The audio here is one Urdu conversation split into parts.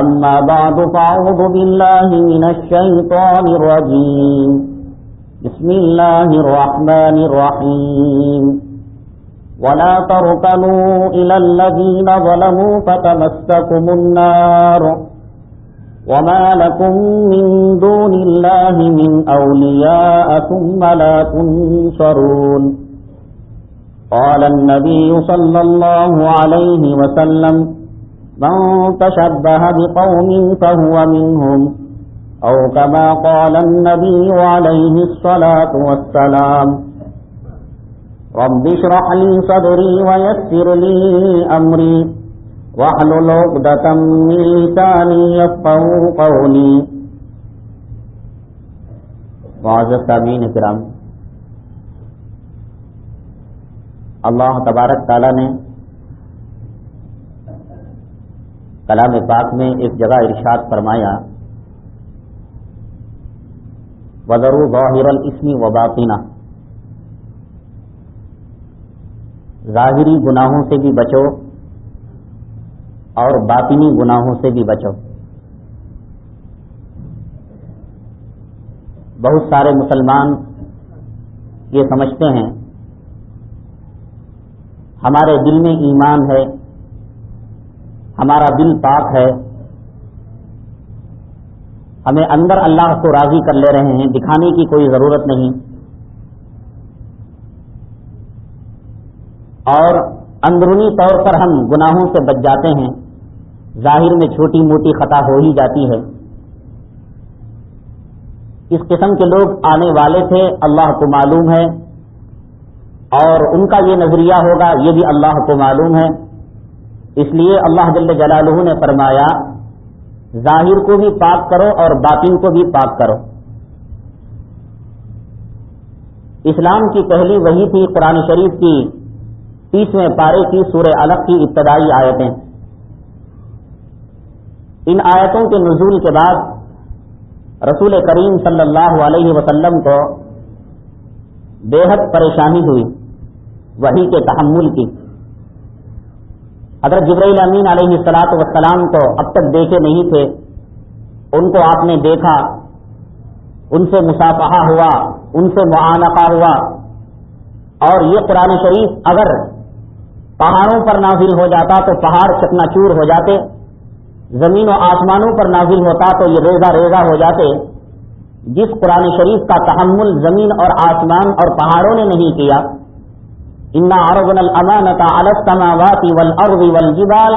أما بعد فأعوذ بالله من الشيطان الرجيم. بسم الله الرحمن الرحيم. ولا تركنوا إلى الذين ظلموا فتمسكم النار. وما لكم من دون الله من أولياء ثم لا تنصرون. قال النبي صلى الله عليه وسلم من تشبه بقوم فهو منهم أو كما قال النبي عليه الصلاة والسلام رب اشرح لي صدري ويسر لي أمري واحلل عقدة من لساني يفقهوا قولي معزز سامعین کرام اللہ تبارک تعالی نے کلام پاک میں ایک جگہ ارشاد فرمایا وزر ظاہر الاسمی و باطینہ ظاہری گناہوں سے بھی بچو اور باطنی گناہوں سے بھی بچو۔ بہت سارے مسلمان یہ سمجھتے ہیں، ہمارے دل میں ایمان ہے ہمارا دل پاک ہے۔ ہمیں اندر اللہ کو راضی کر لے رہے ہیں، دکھانے کی کوئی ضرورت نہیں۔ اور اندرونی طور پر ہم گناہوں سے بچ جاتے ہیں۔ ظاہر میں چھوٹی موٹی خطا ہو ہی جاتی ہے۔ اس قسم کے لوگ آنے والے تھے، اللہ کو معلوم ہے۔ اور ان کا یہ نظریہ ہوگا، یہ بھی اللہ کو معلوم ہے۔ اس لیے اللہ جل جلالہ نے فرمایا، ظاہر کو بھی پاک کرو اور باطن کو بھی پاک کرو۔ اسلام کی پہلی وہی تھی قرآن شریف کی، تیسویں پارے کی سورہ الگ کی ابتدائی آیتیں۔ ان آیتوں کے نزول کے بعد رسول کریم صلی اللہ علیہ وسلم کو بے حد پریشانی ہوئی وہی کے تحمل کی۔ حضرت جبرائیل امین علیہ السلاط وسلام کو اب تک دیکھے نہیں تھے، ان کو آپ نے دیکھا، ان سے مسافہ ہوا، ان سے معانقہ ہوا۔ اور یہ قرآن شریف اگر پہاڑوں پر نازل ہو جاتا تو پہاڑ چکنا چور ہو جاتے، زمین و آسمانوں پر نازل ہوتا تو یہ ریزا ریزا ہو جاتے۔ جس قرآن شریف کا تحمل زمین اور آسمان اور پہاڑوں نے نہیں کیا انا عرضنا الامانة على السماوات والارض والجبال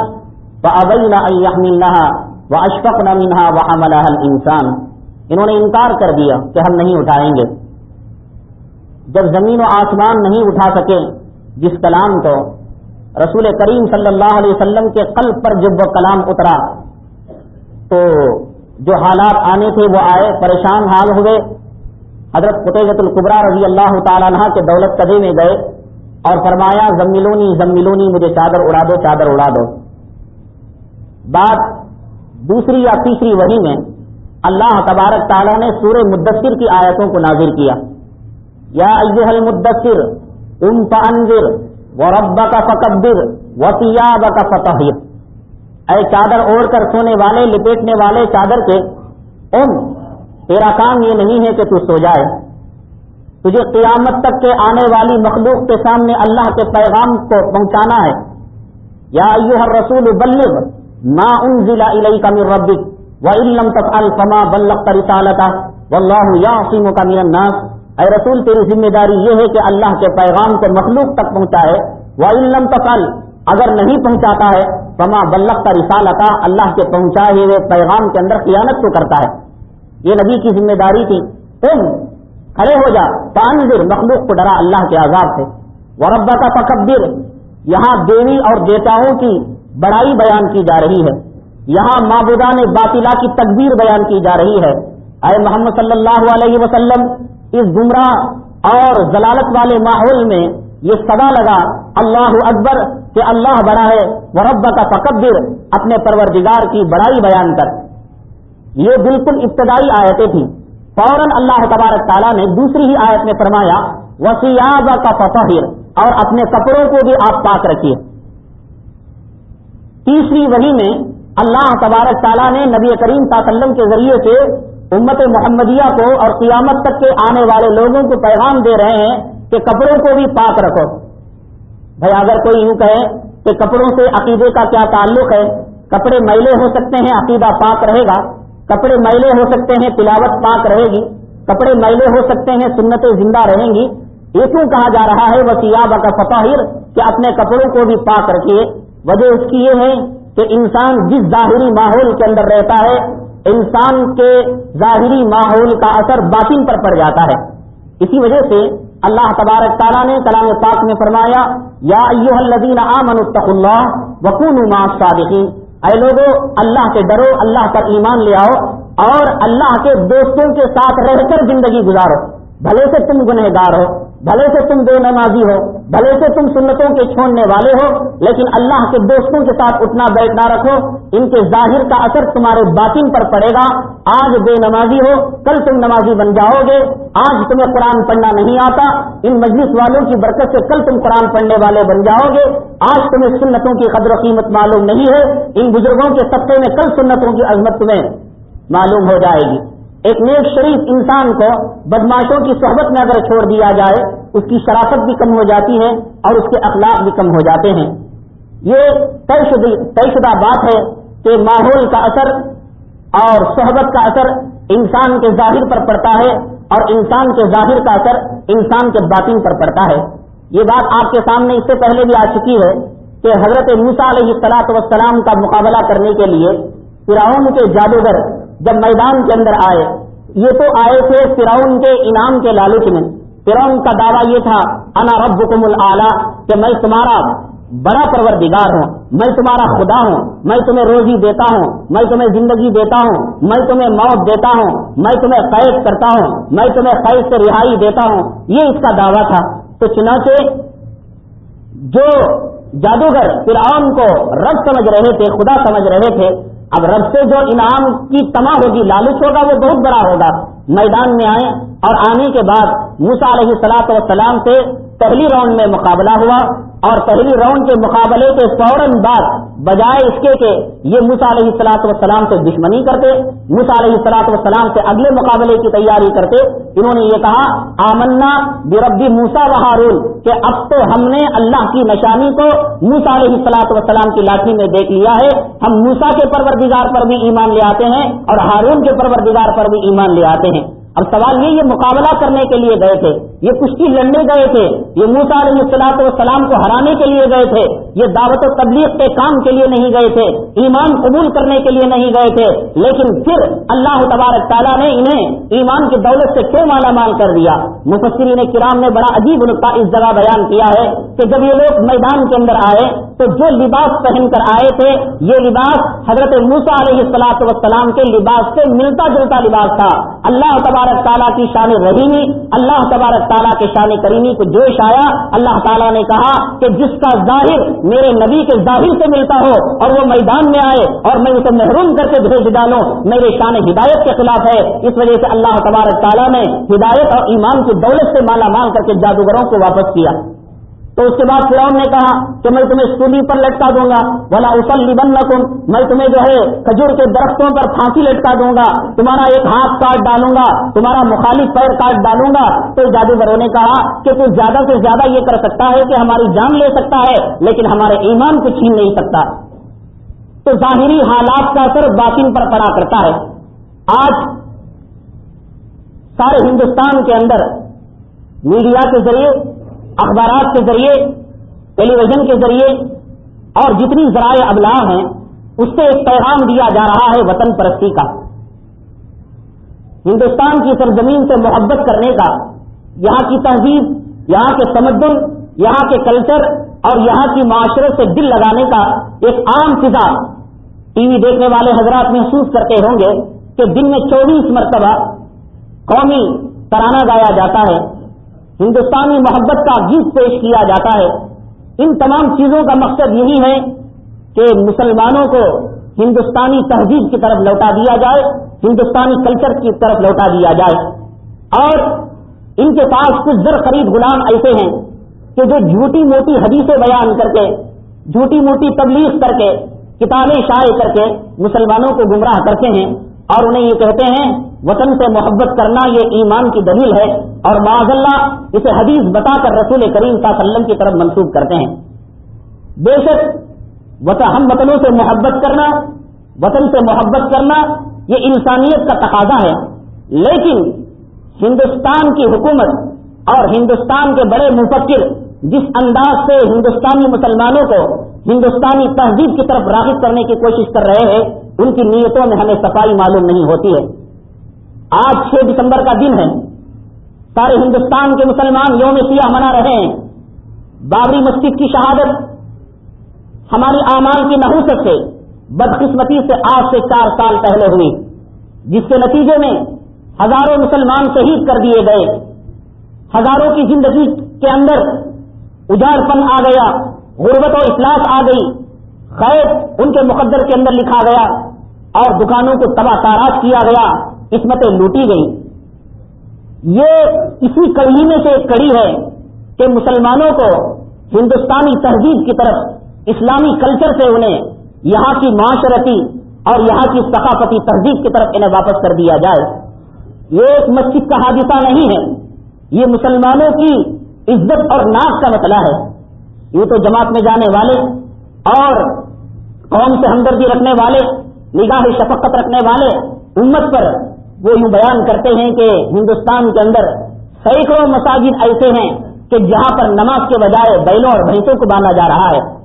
فابين ان يحملنها واشفقن منها وحملها انہوں نے انکار کر دیا کہ ہم نہیں اٹھائیں گے۔ جب زمین و آسمان نہیں اٹھا سکے، جس کلام کو رسول کریم صلی اللہ علیہ وسلم کے قلب پر جب وہ کلام اترا، تو جو حالات آنے تھے وہ آئے، پریشان حال ہوئے۔ حضرت قطعت القبرا رضی اللہ تعالیٰ عنہ کے دولت قدے میں گئے۔ اور فرمایا، زملونی زملونی، مجھے چادر اڑا دو، چادر اڑا دو۔ بات دوسری یا تیسری وحی میں اللہ تبارک تعالیٰ نے سورہ مدثر کی آیتوں کو نازر کیا۔ یا ایوہ المدثر ام فانذر وربک فکبر وثیابک فطہر۔ اے چادر اوڑھ کر سونے والے، لپیٹنے والے چادر کے ام تیرا کام یہ نہیں ہے کہ تو سو جائے۔ تجھے قیامت تک کے آنے والی مخلوق کے سامنے اللہ کے پیغام کو پہنچانا ہے۔ یا ایوہ الرسول بلغ ما انزل الیک من ربک وَإِن لَّمْ تَفْعَلْ فَمَا بَلَّغْتَ رِسَالَتَهُ وَاللَّهُ يَعْصِمُكَ مِنَ النَّاسِ۔ اے رسول، تیری ذمہ داری یہ ہے کہ اللہ کے پیغام کو مخلوق تک پہنچائے۔ وہ علم تفل اگر نہیں پہنچاتا ہے پما بلک کا رسالتا اللہ کے پہنچائے ہوئے پیغام کے اندر خیانت کو کرتا ہے۔ یہ نبی کی ذمہ داری تھی۔ تم کھڑے ہو جا۔ تانزر مخلوق کو ڈرا اللہ کے عذاب سے۔ وربا کا تکبر یہاں دیوی اور دیوتاؤں کی بڑائی بیان کی جا رہی ہے۔ یہاں معبودان باطلا کی تکبیر بیان کی جا رہی ہے۔ اے محمد صلی اللہ علیہ وسلم، اس گمراہ اور ضلالت والے ماحول میں یہ سدا لگا، اللہ اکبر، کہ اللہ بڑا ہے۔ ورب کا فقبر اپنے پروردگار کی بڑائی بیان کر۔ یہ بالکل ابتدائی آیتیں تھیں۔ فوراً اللہ تبارک تعالیٰ نے دوسری ہی آیت میں فرمایا وسیاب کا فطہر اور اپنے کپڑوں کو بھی آپ پاک رکھیے۔ تیسری وہی میں اللہ تبارک تعالیٰ نے نبی کریم صلی اللہ علیہ وسلم کے ذریعے سے امت محمدیہ کو اور قیامت تک کے آنے والے لوگوں کو پیغام دے رہے ہیں کہ کپڑوں کو بھی پاک رکھو۔ بھائی اگر کوئی یوں کہے کہ کپڑوں سے عقیدے کا کیا تعلق ہے؟ کپڑے میلے ہو سکتے ہیں، عقیدہ پاک رہے گا۔ کپڑے میلے ہو سکتے ہیں، تلاوت پاک رہے گی، کپڑے میلے ہو سکتے ہیں، سنتیں زندہ رہیں گی۔ یہ کیوں کہا جا رہا ہے وہ سیاب کا فتاحر کہ اپنے کپڑوں کو بھی پاک رکھیے۔ وجہ اس کی یہ ہے کہ انسان جس ظاہری ماحول کے اندر رہتا ہے، انسان کے ظاہری ماحول کا اثر باطن پر پڑ جاتا ہے۔ اسی وجہ سے اللہ تبارک تعالیٰ نے کلام پاک میں فرمایا، یا ایوہ الذین آمنوا اتقوا اللہ وکونوا مع الصادقین۔ اے لوگو، اللہ کے ڈرو، اللہ پر ایمان لے آؤ اور اللہ کے دوستوں کے ساتھ رہ کر زندگی گزارو، بھلے سے تم گنہگار ہو۔ بھلے سے تم بے نمازی ہو، بھلے سے تم سنتوں کے چھوڑنے والے ہو، لیکن اللہ کے دوستوں کے ساتھ اٹھنا بیٹھنا رکھو، ان کے ظاہر کا اثر تمہارے باطن پر پڑے گا۔ آج بے نمازی ہو، کل تم نمازی بن جاؤ گے۔ آج تمہیں قرآن پڑھنا نہیں آتا، ان مجلس والوں کی برکت سے کل تم قرآن پڑھنے والے بن جاؤ گے۔ آج تمہیں سنتوں کی قدر و قیمت معلوم نہیں ہے، ان بزرگوں کے سطح میں کل سنتوں کی عظمت تمہیں معلوم ہو جائے گی۔ ایک نیک شریف انسان کو بدماشوں کی صحبت میں اگر چھوڑ دیا جائے، اس کی شرافت بھی کم ہو جاتی ہے اور اس کے اخلاق بھی کم ہو جاتے ہیں۔ یہ طے شدہ بات ہے کہ ماحول کا اثر اور صحبت کا اثر انسان کے ظاہر پر پڑتا ہے اور انسان کے ظاہر کا اثر انسان کے باطن پر پڑتا ہے۔ یہ بات آپ کے سامنے اس سے پہلے بھی آ چکی ہے کہ حضرت موسا علیہ السلاط وسلام کا مقابلہ کرنے کے لیے فرعون کے جادوگر جب میدان کے اندر آئے، یہ تو آئے تھے فرعون کے انعام کے لالچ میں۔ فرعون کا دعویٰ یہ تھا، انا ربکم العلا کہ میں تمہارا بڑا پروردگار ہوں، میں تمہارا خدا ہوں، میں تمہیں روزی دیتا ہوں، میں تمہیں زندگی دیتا ہوں، میں تمہیں موت دیتا ہوں، میں تمہیں قید کرتا ہوں، میں تمہیں قید سے رہائی دیتا ہوں۔ یہ اس کا دعویٰ تھا۔ تو چنانچہ جو جادوگر فرعون کو رب سمجھ رہے تھے، خدا سمجھ رہے تھے اب رب سے جو انعام کی تما ہوگی، لالچ ہوگا، وہ بہت بڑا ہوگا۔ میدان میں آئے اور آنے کے بعد موسا علیہ سلاط وسلام سے پہلی راؤنڈ میں مقابلہ ہوا۔ اور پہلی راؤنڈ کے مقابلے کے فوراً بعد بجائے اس کے کہ یہ موسا علیہ السلاط وسلام سے دشمنی کرتے موسا علیہ السلاط وسلام سے اگلے مقابلے کی تیاری کرتے، انہوں نے یہ کہا، آمنا بربی موسا و ہارون کہ اب تو ہم نے اللہ کی نشانی کو موسا علیہ السلاط وسلام کی لاٹھی میں دیکھ لیا ہے، ہم موسا کے پروردگار پر بھی ایمان لے آتے ہیں اور ہارون کے پروردگار پر بھی ایمان لے آتے ہیں۔ اب سوال یہ یہ مقابلہ کرنے کے لیے گئے تھے یہ کشتی لڑنے گئے تھے، یہ موسا علیہ السلاط والسلام کو ہرانے کے لیے گئے تھے، یہ دعوت و تبلیغ کے کام کے لیے نہیں گئے تھے، ایمان قبول کرنے کے لیے نہیں گئے تھے، لیکن پھر اللہ تبارک تعالیٰ نے انہیں ایمان کی دولت سے کیوں مالا مال کر دیا؟ مفسرین کرام نے بڑا عجیب نقطہ اس جگہ بیان کیا ہے کہ جب یہ لوگ میدان کے اندر آئے تو جو لباس پہن کر آئے تھے، یہ لباس حضرت موسا علیہ السلاط والسلام کے لباس سے ملتا جلتا لباس تھا۔ اللہ تبارک تبارک تعالیٰ کی شان رحیمی، اللہ تبارک تعالیٰ کے شان کریمی کو جوش آیا۔ اللہ تعالیٰ نے کہا کہ جس کا ظاہر میرے نبی کے ظاہر سے ملتا ہو اور وہ میدان میں آئے اور میں اسے محروم کر کے بھیج ڈالوں، میرے شان ہدایت کے خلاف ہے۔ اس وجہ سے اللہ تبارک تعالیٰ نے ہدایت اور ایمان کی دولت سے مالا مال کر کے جادوگروں کو واپس کیا۔ تو اس کے بعد فرعون نے کہا کہ میں تمہیں سولی پر لٹکا دوں گا بلا اسل بن میں تمہیں جو ہے کھجور کے درختوں پر پھانسی لٹکا دوں گا، تمہارا ایک ہاتھ کاٹ ڈالوں گا، تمہارا مخالف پیر کاٹ ڈالوں گا۔ تو جادوگروں نے کہا کہ تو زیادہ سے زیادہ یہ کر سکتا ہے کہ ہماری جان لے سکتا ہے، لیکن ہمارے ایمان کو چھین نہیں سکتا۔ تو ظاہری حالات کا اثر باطن پر پڑا کرتا ہے۔ آج سارے ہندوستان کے اندر میڈیا کے ذریعے اخبارات کے ذریعے ٹیلی ویژن کے ذریعے، اور جتنی ذرائع ابلاغ ہیں، اس سے ایک پیغام دیا جا رہا ہے وطن پرستی کا۔ ہندوستان کی سرزمین سے محبت کرنے کا، یہاں کی تہذیب، یہاں کے تمدن، یہاں کے کلچر، اور یہاں کی معاشرت سے دل لگانے کا ایک عام فضا ٹی وی دیکھنے والے حضرات محسوس کرتے ہوں گے کہ دن میں چوبیس مرتبہ قومی ترانہ گایا جاتا ہے۔ ہندوستانی محبت کا گیت پیش کیا جاتا ہے۔ ان تمام چیزوں کا مقصد یہی ہے کہ مسلمانوں کو ہندوستانی تہذیب کی طرف لوٹا دیا جائے، ہندوستانی کلچر کی طرف لوٹا دیا جائے۔ اور ان کے پاس کچھ زر خرید غلام ایسے ہیں کہ جو جھوٹی موٹی حدیثیں بیان کر کے جھوٹی موٹی تبلیغ کر کے کتابیں شائع کر کے مسلمانوں کو گمراہ کرتے ہیں۔ اور انہیں یہ کہتے ہیں، وطن سے محبت کرنا یہ ایمان کی دلیل ہے اور معذ اللہ اسے حدیث بتا کر رسول کریم صلی اللہ علیہ وسلم کی طرف منسوخ کرتے ہیں۔ بے شک ہم وطنوں سے محبت کرنا، وطن سے محبت کرنا یہ انسانیت کا تقاضا ہے۔ لیکن، ہندوستان کی حکومت اور ہندوستان کے بڑے مفکر جس انداز سے ہندوستانی مسلمانوں کو ہندوستانی تہذیب کی طرف راغب کرنے کی کوشش کر رہے ہیں ان کی نیتوں میں ہمیں صفائی معلوم نہیں ہوتی ہے۔ آج چھ دسمبر کا دن ہے۔ سارے ہندوستان کے مسلمان یوم سیاہ منا رہے ہیں۔ بابری مسجد کی شہادت ہماری اعمال کی نحوست سے، بدقسمتی سے آج سے چار سال پہلے ہوئی، جس کے نتیجے میں ہزاروں مسلمان شہید کر دیے گئے۔ ہزاروں کی زندگی کے اندر اجاڑ پن آ گیا، غربت و اخلاص آ گئی، خیر ان کے مقدر کے اندر لکھا گیا۔ اور دکانوں کو تباہ تاراج کیا گیا قسمتیں لوٹی گئی یہ اسی کڑی میں سے ایک کڑی ہے کہ مسلمانوں کو ہندوستانی تہذیب کی طرف، اسلامی کلچر سے انہیں یہاں کی معاشرتی اور یہاں کی ثقافتی تہذیب کی طرف انہیں واپس کر دیا جائے۔ یہ ایک مسجد کا حادثہ نہیں ہے۔ یہ مسلمانوں کی عزت اور ناک کا مسئلہ ہے۔ یہ تو جماعت میں جانے والے اور قوم سے ہمدردی رکھنے والے نگاہ شفقت رکھنے والے امت پر وہ یوں بیان کرتے ہیں کہ ہندوستان کے اندر سینکڑوں مساجد ایسے ہیں کہ جہاں پر نماز کے بجائے بیلوں اور بھینسوں کو باندھا جا رہا ہے۔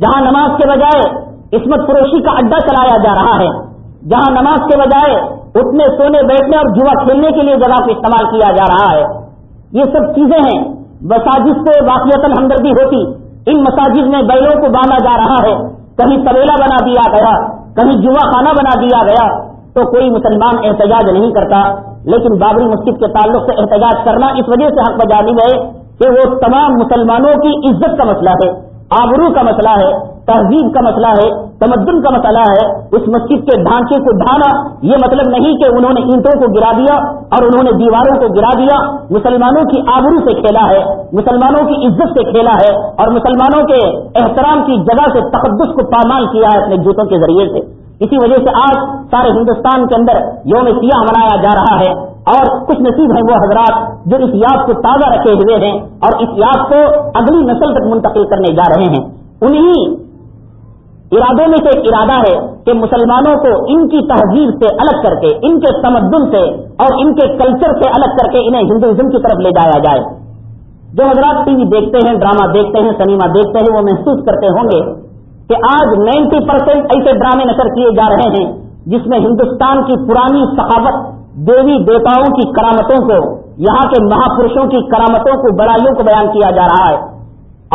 جہاں نماز کے بجائے عصمت فروشی کا اڈا چلایا جا رہا ہے، جہاں نماز کے بجائے اٹھنے، سونے، بیٹھنے اور جوا کھیلنے کے لیے جگہ کو استعمال کیا جا رہا ہے۔ یہ سب چیزیں ہیں۔ مساجد سے واقعات ہمدردی ہوتی۔ ان مساجد میں بیلوں کو باندھا جا رہا ہے۔ کہیں طویلا بنا دیا گیا۔ کہیں جوا خانہ بنا دیا گیا تو کوئی مسلمان احتجاج نہیں کرتا، لیکن بابری مسجد کے تعلق سے احتجاج کرنا اس وجہ سے حق بجانب ہے کہ وہ تمام مسلمانوں کی عزت کا مسئلہ ہے، آبرو کا مسئلہ ہے۔ تہذیب کا مسئلہ ہے، تمدن کا مسئلہ ہے، اس مسجد کے ڈھانچے کو ڈھانا، یہ مطلب نہیں کہ انہوں نے اینٹوں کو گرا دیا اور انہوں نے دیواروں کو گرا دیا۔ مسلمانوں کی آبرو سے کھیلا ہے، مسلمانوں کی عزت سے کھیلا ہے اور مسلمانوں کے احترام کی جگہ سے تقدس کو پامال کیا ہے اپنے جوتوں کے ذریعے سے۔ اسی وجہ سے آج سارے ہندوستان کے اندر یوم سیاہ منایا جا رہا ہے اور کچھ نصیب ہیں وہ حضرات جو اس یاد کو تازہ رکھے ہوئے ہیں اور اس یاد کو اگلی نسل تک منتقل کرنے جا رہے ہیں۔ انہی ارادوں میں سے ایک ارادہ ہے کہ مسلمانوں کو ان کی تہذیب سے الگ کر کے، ان کے تمدن سے اور ان کے کلچر سے الگ کر کے انہیں ہندوازم کی طرف لے جایا جائے۔ جو حضرات ٹی وی دیکھتے ہیں، ڈرامہ دیکھتے ہیں، سنیما دیکھتے ہیں، وہ محسوس کرتے ہوں گے کہ آج نائنٹی پرسینٹ ایسے ڈرامے نظر کیے جا رہے ہیں جس میں ہندوستان کی پرانی ثقافت دیوی دیوتاؤں کی کرامتوں کو، یہاں کے مہاپروشوں کی کرامتوں کو، بڑائیوں کو بیان کیا جا رہا ہے۔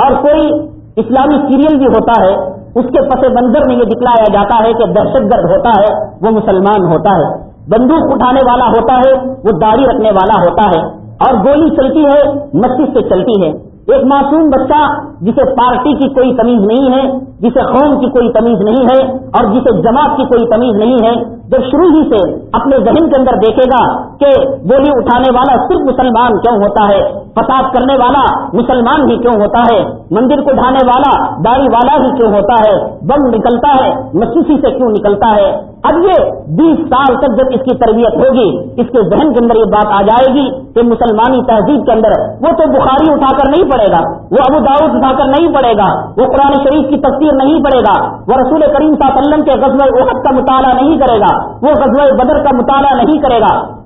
اور کوئی اسلامی سیریل بھی ہوتا ہے اس کے پس منظر میں یہ دکھلایا جاتا ہے کہ دہشت گرد ہوتا ہے، وہ مسلمان ہوتا ہے۔ بندوق اٹھانے والا ہوتا ہے، وہ داڑھی رکھنے والا ہوتا ہے۔ اور گولی چلتی ہے، مسجد سے چلتی ہے۔ ایک معصوم بچہ جسے پارٹی کی کوئی تمیز نہیں ہے، جسے قوم کی کوئی تمیز نہیں ہے، اور جسے جماعت کی کوئی تمیز نہیں ہے جب شروع ہی سے اپنے ذہن کے اندر دیکھے گا کہ گولی اٹھانے والا صرف مسلمان کیوں ہوتا ہے؟ فساد کرنے والا مسلمان ہی کیوں ہوتا ہے؟ مندر کو ڈھانے والا، داڑھی والا ہی کیوں ہوتا ہے؟ بم نکلتا ہے، مسیحی سے کیوں نکلتا ہے؟ اب یہ بیس سال تک جب اس کی تربیت ہوگی، اس کے ذہن کے اندر یہ بات آ جائے گی کہ مسلمانی تہذیب کے اندر وہ تو بخاری اٹھا کر نہیں پڑے گا، وہ ابو داؤد اٹھا کر نہیں پڑے گا، وہ قرآن شریف کی تفسیر نہیں پڑے گا، وہ رسول کریم صلی اللہ علیہ وسلم کے غزل احد کا مطالعہ نہیں کرے گا وہ غزوہ بدر کا مطالعہ نہیں کرے گا۔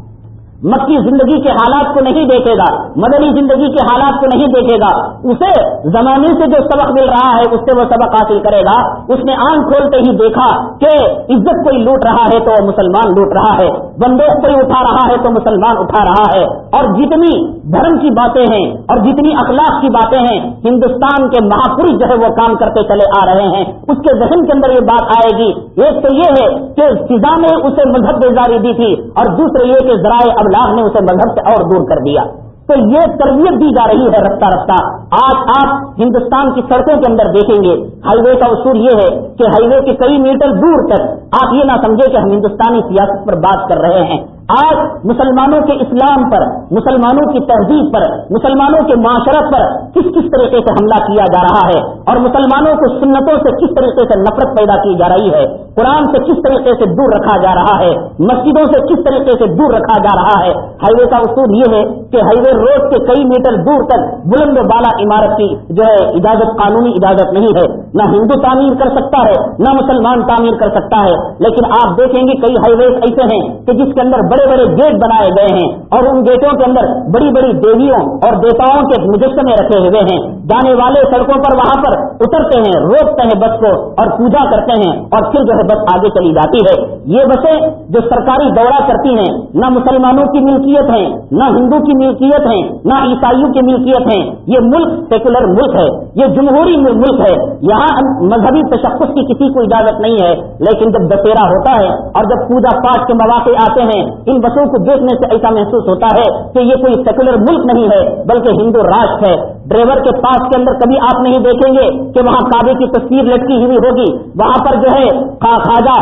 مکی زندگی کے حالات کو نہیں دیکھے گا، مدنی زندگی کے حالات کو نہیں دیکھے گا۔ اسے زمانے سے جو سبق مل رہا ہے، اس سے وہ سبق حاصل کرے گا۔ اس نے آنکھ کھولتے ہی دیکھا کہ عزت کوئی لوٹ رہا ہے تو مسلمان لوٹ رہا ہے۔ بندوق کوئی اٹھا رہا ہے تو مسلمان اٹھا رہا ہے۔ اور جتنی دھرم کی باتیں ہیں اور جتنی اخلاق کی باتیں ہیں، ہندوستان کے مہاپرش جو ہے وہ کام کرتے چلے آ رہے ہیں۔ اس کے ذہن کے اندر یہ بات آئے گی۔ ایک تو یہ ہے کہ فضا نے اسے مذہب بیزاری دی تھی اور دوسرے یہ کہ ذرائع اخلاق نے اسے مذہب سے اور دور کر دیا۔ تو یہ تربیت دی جا رہی ہے رفتہ رفتہ۔ آج آپ ہندوستان کی سڑکوں کے اندر دیکھیں گے۔ ہائی وے کا اصول یہ ہے کہ ہائی وے کے کئی میٹر دور تک آپ یہ نہ سمجھے کہ ہم ہندوستانی سیاست پر بات کر رہے ہیں۔ آج مسلمانوں کے اسلام پر، مسلمانوں کی تہذیب پر، مسلمانوں کے معاشرت پر کس کس طریقے سے حملہ کیا جا رہا ہے اور مسلمانوں کو سنتوں سے کس طریقے سے نفرت پیدا کی جا رہی ہے؟ قرآن سے کس طریقے سے دور رکھا جا رہا ہے؟ مسجدوں سے کس طریقے سے دور رکھا جا رہا ہے؟ ہائی وے کا اصول یہ ہے کہ ہائی وے روڈ کے کئی میٹر دور تک بلند بالا عمارت کی جو ہے اجازت، قانونی اجازت نہیں ہے۔ نہ ہندو تعمیر کر سکتا ہے، نہ مسلمان تعمیر کر سکتا ہے۔ لیکن آپ دیکھیں گے کئی ہائی وے ایسے ہیں کہ جس کے اندر بڑے بڑے بڑے گیٹ بنائے گئے ہیں اور ان گیٹوں کے اندر بڑی بڑی دیویوں اور دیوتاؤں کے مجسمے رکھے ہوئے ہیں۔ جانے والے سڑکوں پر وہاں پر اترتے ہیں، روکتے ہیں بس کو اور پوجا کرتے ہیں اور پھر جو ہے بس آگے چلی جاتی ہے۔ یہ بسیں جو سرکاری دورہ کرتی ہیں، نہ مسلمانوں کی ملکیت ہیں، نہ ہندو کی ملکیت ہیں، نہ عیسائیوں کی ملکیت ہیں۔ یہ ملک سیکولر ملک ہے، یہ جمہوری ملک ہے۔ یہاں مذہبی تشخص کی کسی کو اجازت نہیں ہے، لیکن جب دسہرا ہوتا ہے اور جب پوجا پاٹ کے مواقع آتے ہیں ان بسوں کو دیکھنے سے ایسا محسوس ہوتا ہے کہ یہ کوئی سیکولر ملک نہیں ہے، بلکہ ہندو راشٹر ہے۔ ڈرائیور کے پاس کے اندر کبھی آپ نہیں دیکھیں گے کہ وہاں کابے کی تصویر لٹکی ہوئی ہوگی۔ وہاں پر جو ہے خواجہ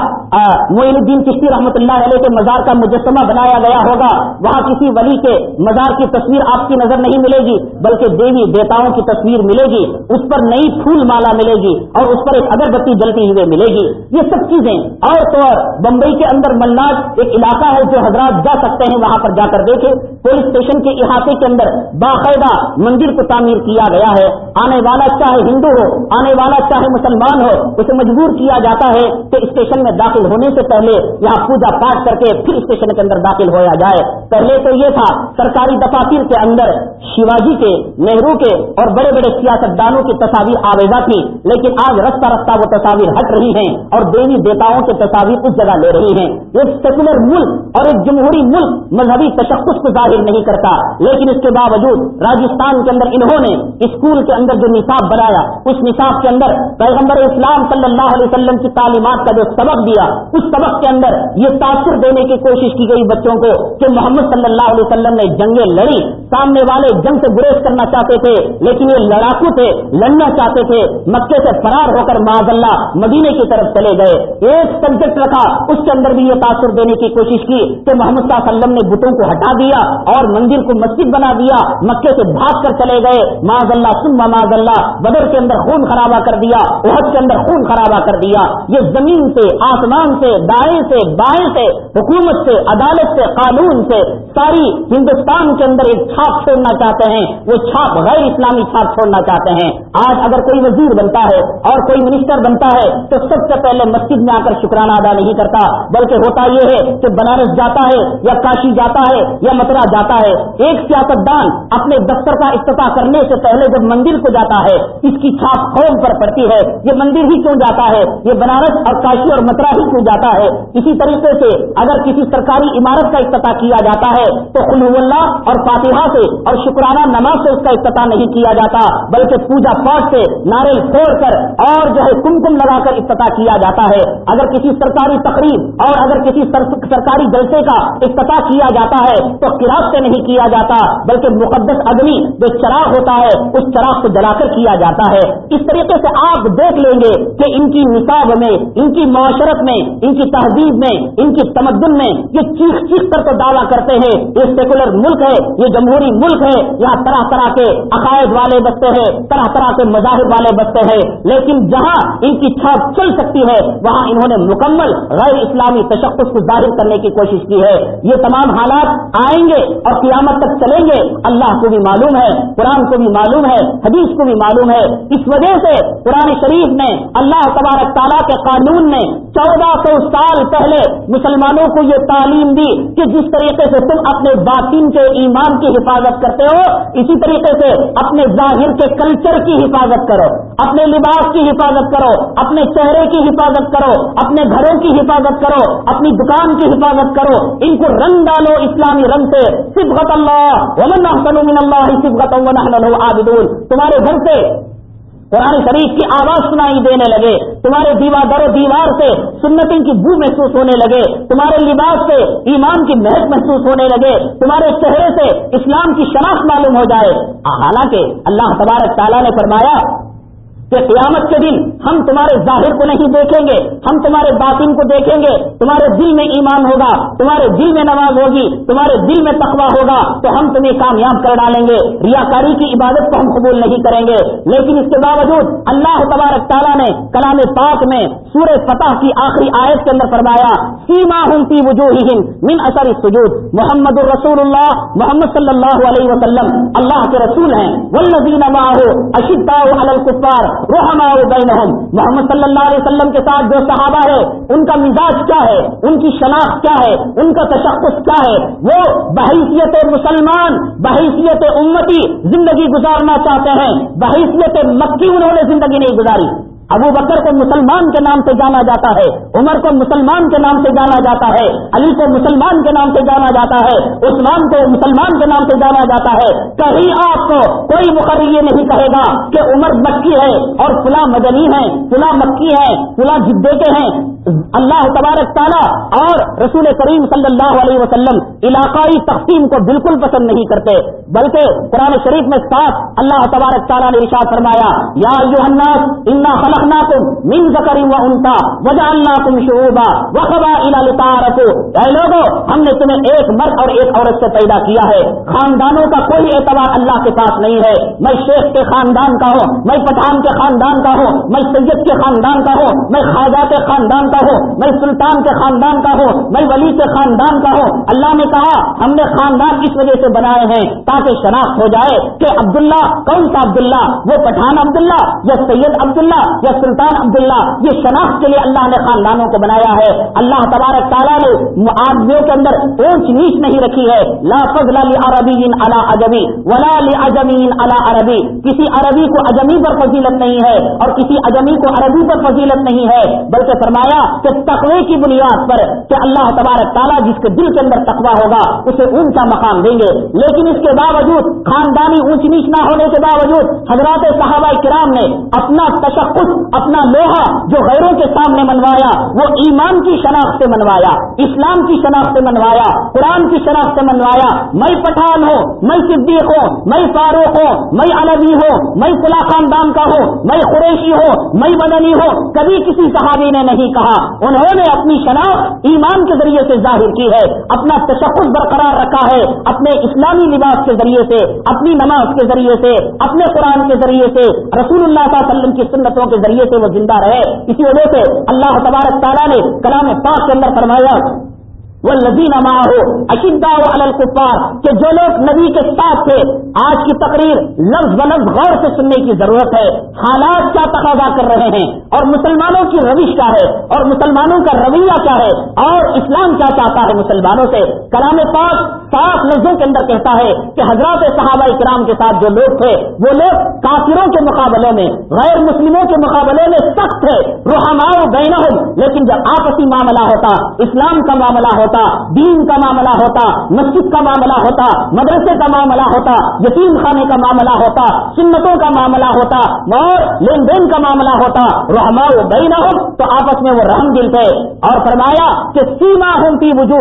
معین الدین کشتی رحمۃ اللہ علیہ کے مزار کا مجسمہ بنایا گیا ہوگا۔ وہاں کسی ولی کے مزار کی تصویر آپ کی نظر نہیں ملے گی، بلکہ دیوی دیوتاؤں کی تصویر ملے گی۔ اس پر نئی پھول مالا ملے گی اور اس پر ایک اگربتی جلتی ہوئے ملے گی۔ یہ سب چیزیں اور تو بمبئی کے اندر ملناج ایک علاقہ ہے جو حضرات جا سکتے ہیں وہاں پر جا کر دیکھیں۔ پولیس اسٹیشن کے احاطے کے اندر باقاعدہ مندر کو تعمیر کیا گیا ہے۔ آنے والا چاہے ہندو ہو، آنے والا چاہے مسلمان ہو، اسے مجبور کیا جاتا ہے کہ اسٹیشن میں داخل ہونے سے پہلے یہاں پوجا پاٹ کر کے پھر اسٹیشن کے اندر داخل ہوا جائے۔ پہلے تو یہ تھا، سرکاری دفاتر کے اندر شیواجی کے، نہرو کے اور بڑے بڑے سیاست دانوں کی تصاویر آویزہ تھی، لیکن آج رستہ رستہ وہ تصاویر ہٹ رہی ہیں اور دیوی دیوتاؤں کی تصاویر اس جگہ لے رہی ہیں۔ ایک سیکولر ملک اور ایک جمہوری ملک مذہبی تشخص کو ظاہر نہیں کرتا، لیکن اس کے باوجود راجستھان کے اندر انہوں نے اسکول کے اندر جو نصاب بنایا، اس نصاب کے اندر پیغمبر اسلام صلی اللہ علیہ وسلم کی تعلیمات کا جو سبق دیا، اس سبق کے اندر یہ تاثر دینے کی کوشش کی گئی بچوں کو کہ محمد صلی اللہ علیہ وسلم نے جنگیں لڑی سامنے والے جنگ سے گریز کرنا چاہتے تھے، لیکن یہ لڑاکو تھے لڑنا چاہتے تھے۔ مکے سے فرار ہو کر معذ اللہ مدینے کی طرف چلے گئے۔ ایک سبجیکٹ رکھا، اس کے اندر بھی یہ تاثر دینے کی کوشش کی کہ محمد صلی اللہ علیہ وسلم نے بتوں کو ہٹا دیا اور مندر کو مسجد بنا دیا، مکے سے بھاگ کر چلے گئے۔ معذ اللہ سما معذ اللہ؟ بدر کے اندر خون خرابہ کر دیا، عہد کے اندر خون خرابہ کر دیا۔ یہ زمین سے، آسمان سے، دائیں سے، بائیں سے، حکومت سے، عدالت سے، قانون سے ساری ہندوستان کے اندر ایک چھاپ چھوڑنا چاہتے ہیں۔ وہ چھاپ غیر اسلامی چھاپ چھوڑنا چاہتے ہیں۔ آج اگر کوئی وزیر بنتا ہے اور کوئی منسٹر بنتا ہے تو سب سے پہلے مسجد میں آ کر شکرانہ ادا نہیں کرتا۔ بلکہ ہوتا یہ ہے کہ بنارس جاتا ہے یا کاشی جاتا ہے یا مترا جاتا ہے۔ ایک سیاست دان اپنے دفتر کا افتتاح کرنے سے پہلے جب مندر کو جاتا ہے، اس کی چھاپ قوم پر پڑتی ہے۔ یہ مندر ہی کیوں جاتا ہے؟ یہ بنارس اور کاشی اور مترا ہی کیوں جاتا ہے؟ اسی طریقے سے اگر کسی سرکاری عمارت کا افتتاح کیا جاتا ہے، تو خلو اللہ اور فاتحہ سے اور شکرانہ نماز سے اس کا افتتاح نہیں کیا جاتا، بلکہ پوجا پاٹ سے ناریل پھوڑ کر اور جو ہے کم کم لگا کر افتتاح کیا جاتا ہے۔ اگر کسی سرکاری تقریب اور اگر کسی سرکاری جلسے کا افتتاح کیا جاتا ہے، تو کراس سے نہیں کیا جاتا، بلکہ مقدس اگنی جو چراغ ہوتا ہے، اس چراغ کو جلا کر کیا جاتا ہے۔ اس طریقے سے آپ دیکھ لیں گے کہ ان کی نصاب میں، ان کی معاشرت میں، ان کی تہذیب میں، ان کی تمدن میں یہ چیخ چیخ کر تو دعویٰ کرتے ہیں، یہ سیکولر ملک ہے، یہ جمہوری ملک ہے یہاں طرح طرح کے عقائد والے بستے ہیں، طرح طرح کے مذاہب والے بستے ہیں۔ لیکن جہاں ان کی چھاپ چل سکتی ہے، وہاں انہوں نے مکمل غیر اسلامی تشخص کو ظاہر کرنے کی کوشش کی ہے۔ یہ تمام حالات آئیں گے اور قیامت تک چلیں گے۔ اللہ کو بھی معلوم ہے، قرآن کو بھی معلوم ہے، حدیث کو بھی معلوم ہے۔ اس وجہ سے قرآن شریف میں اللہ تبارک تعالیٰ کے قانون میں چودہ سو سال پہلے مسلمانوں کو یہ تعلیم دی کہ جس طریقے سے تم اپنے باطن کے ایمان کی حفاظت کرتے ہو، اسی طریقے سے اپنے ظاہر کے کلچر کی حفاظت کرو، اپنے لباس کی حفاظت کرو، اپنے چہرے کی حفاظت کرو، اپنے گھروں کی حفاظت کرو، اپنی دکان کی حفاظت کرو۔ ان کو رنگ ڈالو اسلامی رنگ سے۔ صبغت اللہ من اللہ صبغت عابدون۔ تمہارے گھر سے قرآن شریف کی آواز سنائی دینے لگے، تمہارے دیوار در و دیوار سے سنتوں کی بو محسوس ہونے لگے، تمہارے لباس سے ایمان کی محک محسوس ہونے لگے، تمہارے چہرے سے اسلام کی شناخت معلوم ہو جائے۔ حالانکہ اللہ تبارک تعالیٰ نے فرمایا کہ قیامت کے دن ہم تمہارے ظاہر کو نہیں دیکھیں گے، ہم تمہارے باطن کو دیکھیں گے، تمہارے دل میں ایمان ہوگا، تمہارے دل میں نماز ہوگی، تمہارے دل میں تقوی ہوگا، تو ہم تمہیں کامیاب کر ڈالیں گے۔ ریاکاری کی عبادت کو ہم قبول نہیں کریں گے۔ لیکن اس کے باوجود اللہ تبارک تعالیٰ نے کلام پاک میں سورہ فتح کی آخری آیت کے اندر فرمایا سیما ہوں سی وجوہ من اثر سجود محمد الرسول اللہ محمد صلی اللہ علیہ وسلم، اللہ کے رسول ہیں۔ ولزین اشدا الکفار۔ محمد صلی اللہ علیہ وسلم کے ساتھ جو صحابہ ہے ان کا مزاج کیا ہے؟ ان کی شناخت کیا ہے؟ ان کا تشخص کیا ہے؟ وہ بحیثیت مسلمان، بحیثیت امتی زندگی گزارنا چاہتے ہیں۔ بحیثیت مکی انہوں نے زندگی نہیں گزاری۔ ابو بکر کو مسلمان کے نام سے جانا جاتا ہے، عمر کو مسلمان کے نام سے جانا جاتا ہے، علی کو مسلمان کے نام سے جانا جاتا ہے، عثمان کو مسلمان کے نام سے جانا جاتا ہے۔ کہیں آپ کو کوئی مقرر یہ نہیں کہے گا کہ عمر مکی ہے اور فلاں مدنی ہے فلاں مکی ہے فلاں جدے کے ہیں۔ اللہ تبارک تعالیٰ اور رسول کریم صلی اللہ علیہ وسلم علاقائی تقسیم کو بالکل پسند نہیں کرتے۔ بلکہ قرآن شریف میں صاف اللہ تبارک تعالیٰ نے ارشاد فرمایا، یا انا خلقناکم من ذکر و انتا وجعلناکم شعوبا وقبا الى اے لوگو، ہم نے تمہیں ایک مرد اور ایک عورت سے پیدا کیا ہے۔ خاندانوں کا کوئی اعتبار اللہ کے پاس نہیں ہے۔ میں شیخ کے خاندان کا ہوں، میں پٹھان کے خاندان کا ہوں، میں سید کے خاندان کا ہوں، میں خواجہ کے خاندان کا ہوں، میں سلطان کے خاندان کا ہوں، میں ولی کے خاندان کا ہوں۔ اللہ نے کہا، ہم نے خاندان اس وجہ سے بنائے ہیں تاکہ شناخت ہو جائے کہ عبداللہ کون سا عبداللہ؟ وہ پٹھان عبداللہ یا سید عبداللہ یا سلطان عبداللہ، یہ شناخت کے لیے اللہ نے خاندانوں کو بنایا ہے۔ اللہ تبارک تعالیٰ نے آدمیوں کے اندر اونچ نیچ نہیں رکھی ہے۔ لا فضل عربی علا اجمی ولا اجمین علا عربی۔ کسی عربی کو اجمی پر فضیلت نہیں ہے اور کسی اجمی کو عربی پر فضیلت نہیں ہے، بلکہ فرمایا کہ تقوی کی بنیاد پر کہ اللہ تبارک تعالیٰ جس کے دل کے اندر تقوی ہوگا، اسے اونچا مقام دیں گے۔ لیکن اس کے بعد باوجود خاندانی اونچ نیچ نہ ہونے کے باوجود حضرات صحابہ کرام نے اپنا تشخص، اپنا لوہا جو غیروں کے سامنے منوایا، وہ ایمان کی شناخت سے منوایا، اسلام کی شناخت سے منوایا، قرآن کی شناخت سے منوایا میں پٹھان ہوں میں صدیق ہوں میں فاروق ہوں میں علوی ہوں میں فلاں خاندان کا ہوں میں قریشی ہوں میں مدنی ہوں کبھی کسی صحابی نے نہیں کہا۔ انہوں نے اپنی شناخت ایمان کے ذریعے سے ظاہر کی ہے، اپنا تشخص برقرار رکھا ہے، اپنے اسلامی لباس کے ذریعے سے، اپنی نماز کے ذریعے سے، اپنے قرآن کے ذریعے سے، رسول اللہ صلی اللہ علیہ وسلم کی سنتوں کے ذریعے سے وہ زندہ رہے۔ اسی وجہ سے اللہ تبارک تعالیٰ نے کلام پاک کے اندر فرمایا وہ نبی نما ہو اشدا الکفار، کہ جو لوگ نبی کے ساتھ تھے، آج کی تقریر لفظ و لفظ غور سے سننے کی ضرورت ہے، حالات کیا تقاضا کر رہے ہیں، اور مسلمانوں کی روش کیا ہے، اور مسلمانوں کا رویہ کیا ہے، اور اسلام کیا چاہتا ہے مسلمانوں سے؟ کلام پاک صاف لفظوں کے اندر کہتا ہے کہ حضرات صحابہ کرام کے ساتھ جو لوگ تھے، وہ لوگ کافروں کے مقابلے میں، غیر مسلموں کے مقابلے میں سخت تھے روحماؤ بین لیکن جب آپسی معاملہ ہوتا، اسلام کا معاملہ ہوتا ہوتا، دین کا معاملہ ہوتا، مسجد کا معاملہ ہوتا، مدرسے کا معاملہ ہوتا، یتیم خانے کا معاملہ ہوتا، سنتوں کا معاملہ ہوتا، اور لین دین کا معاملہ ہوتا رحما بین ہو تو آپس میں وہ رحم دل تھے۔ اور فرمایا کہ سیما ہوتی وجوہ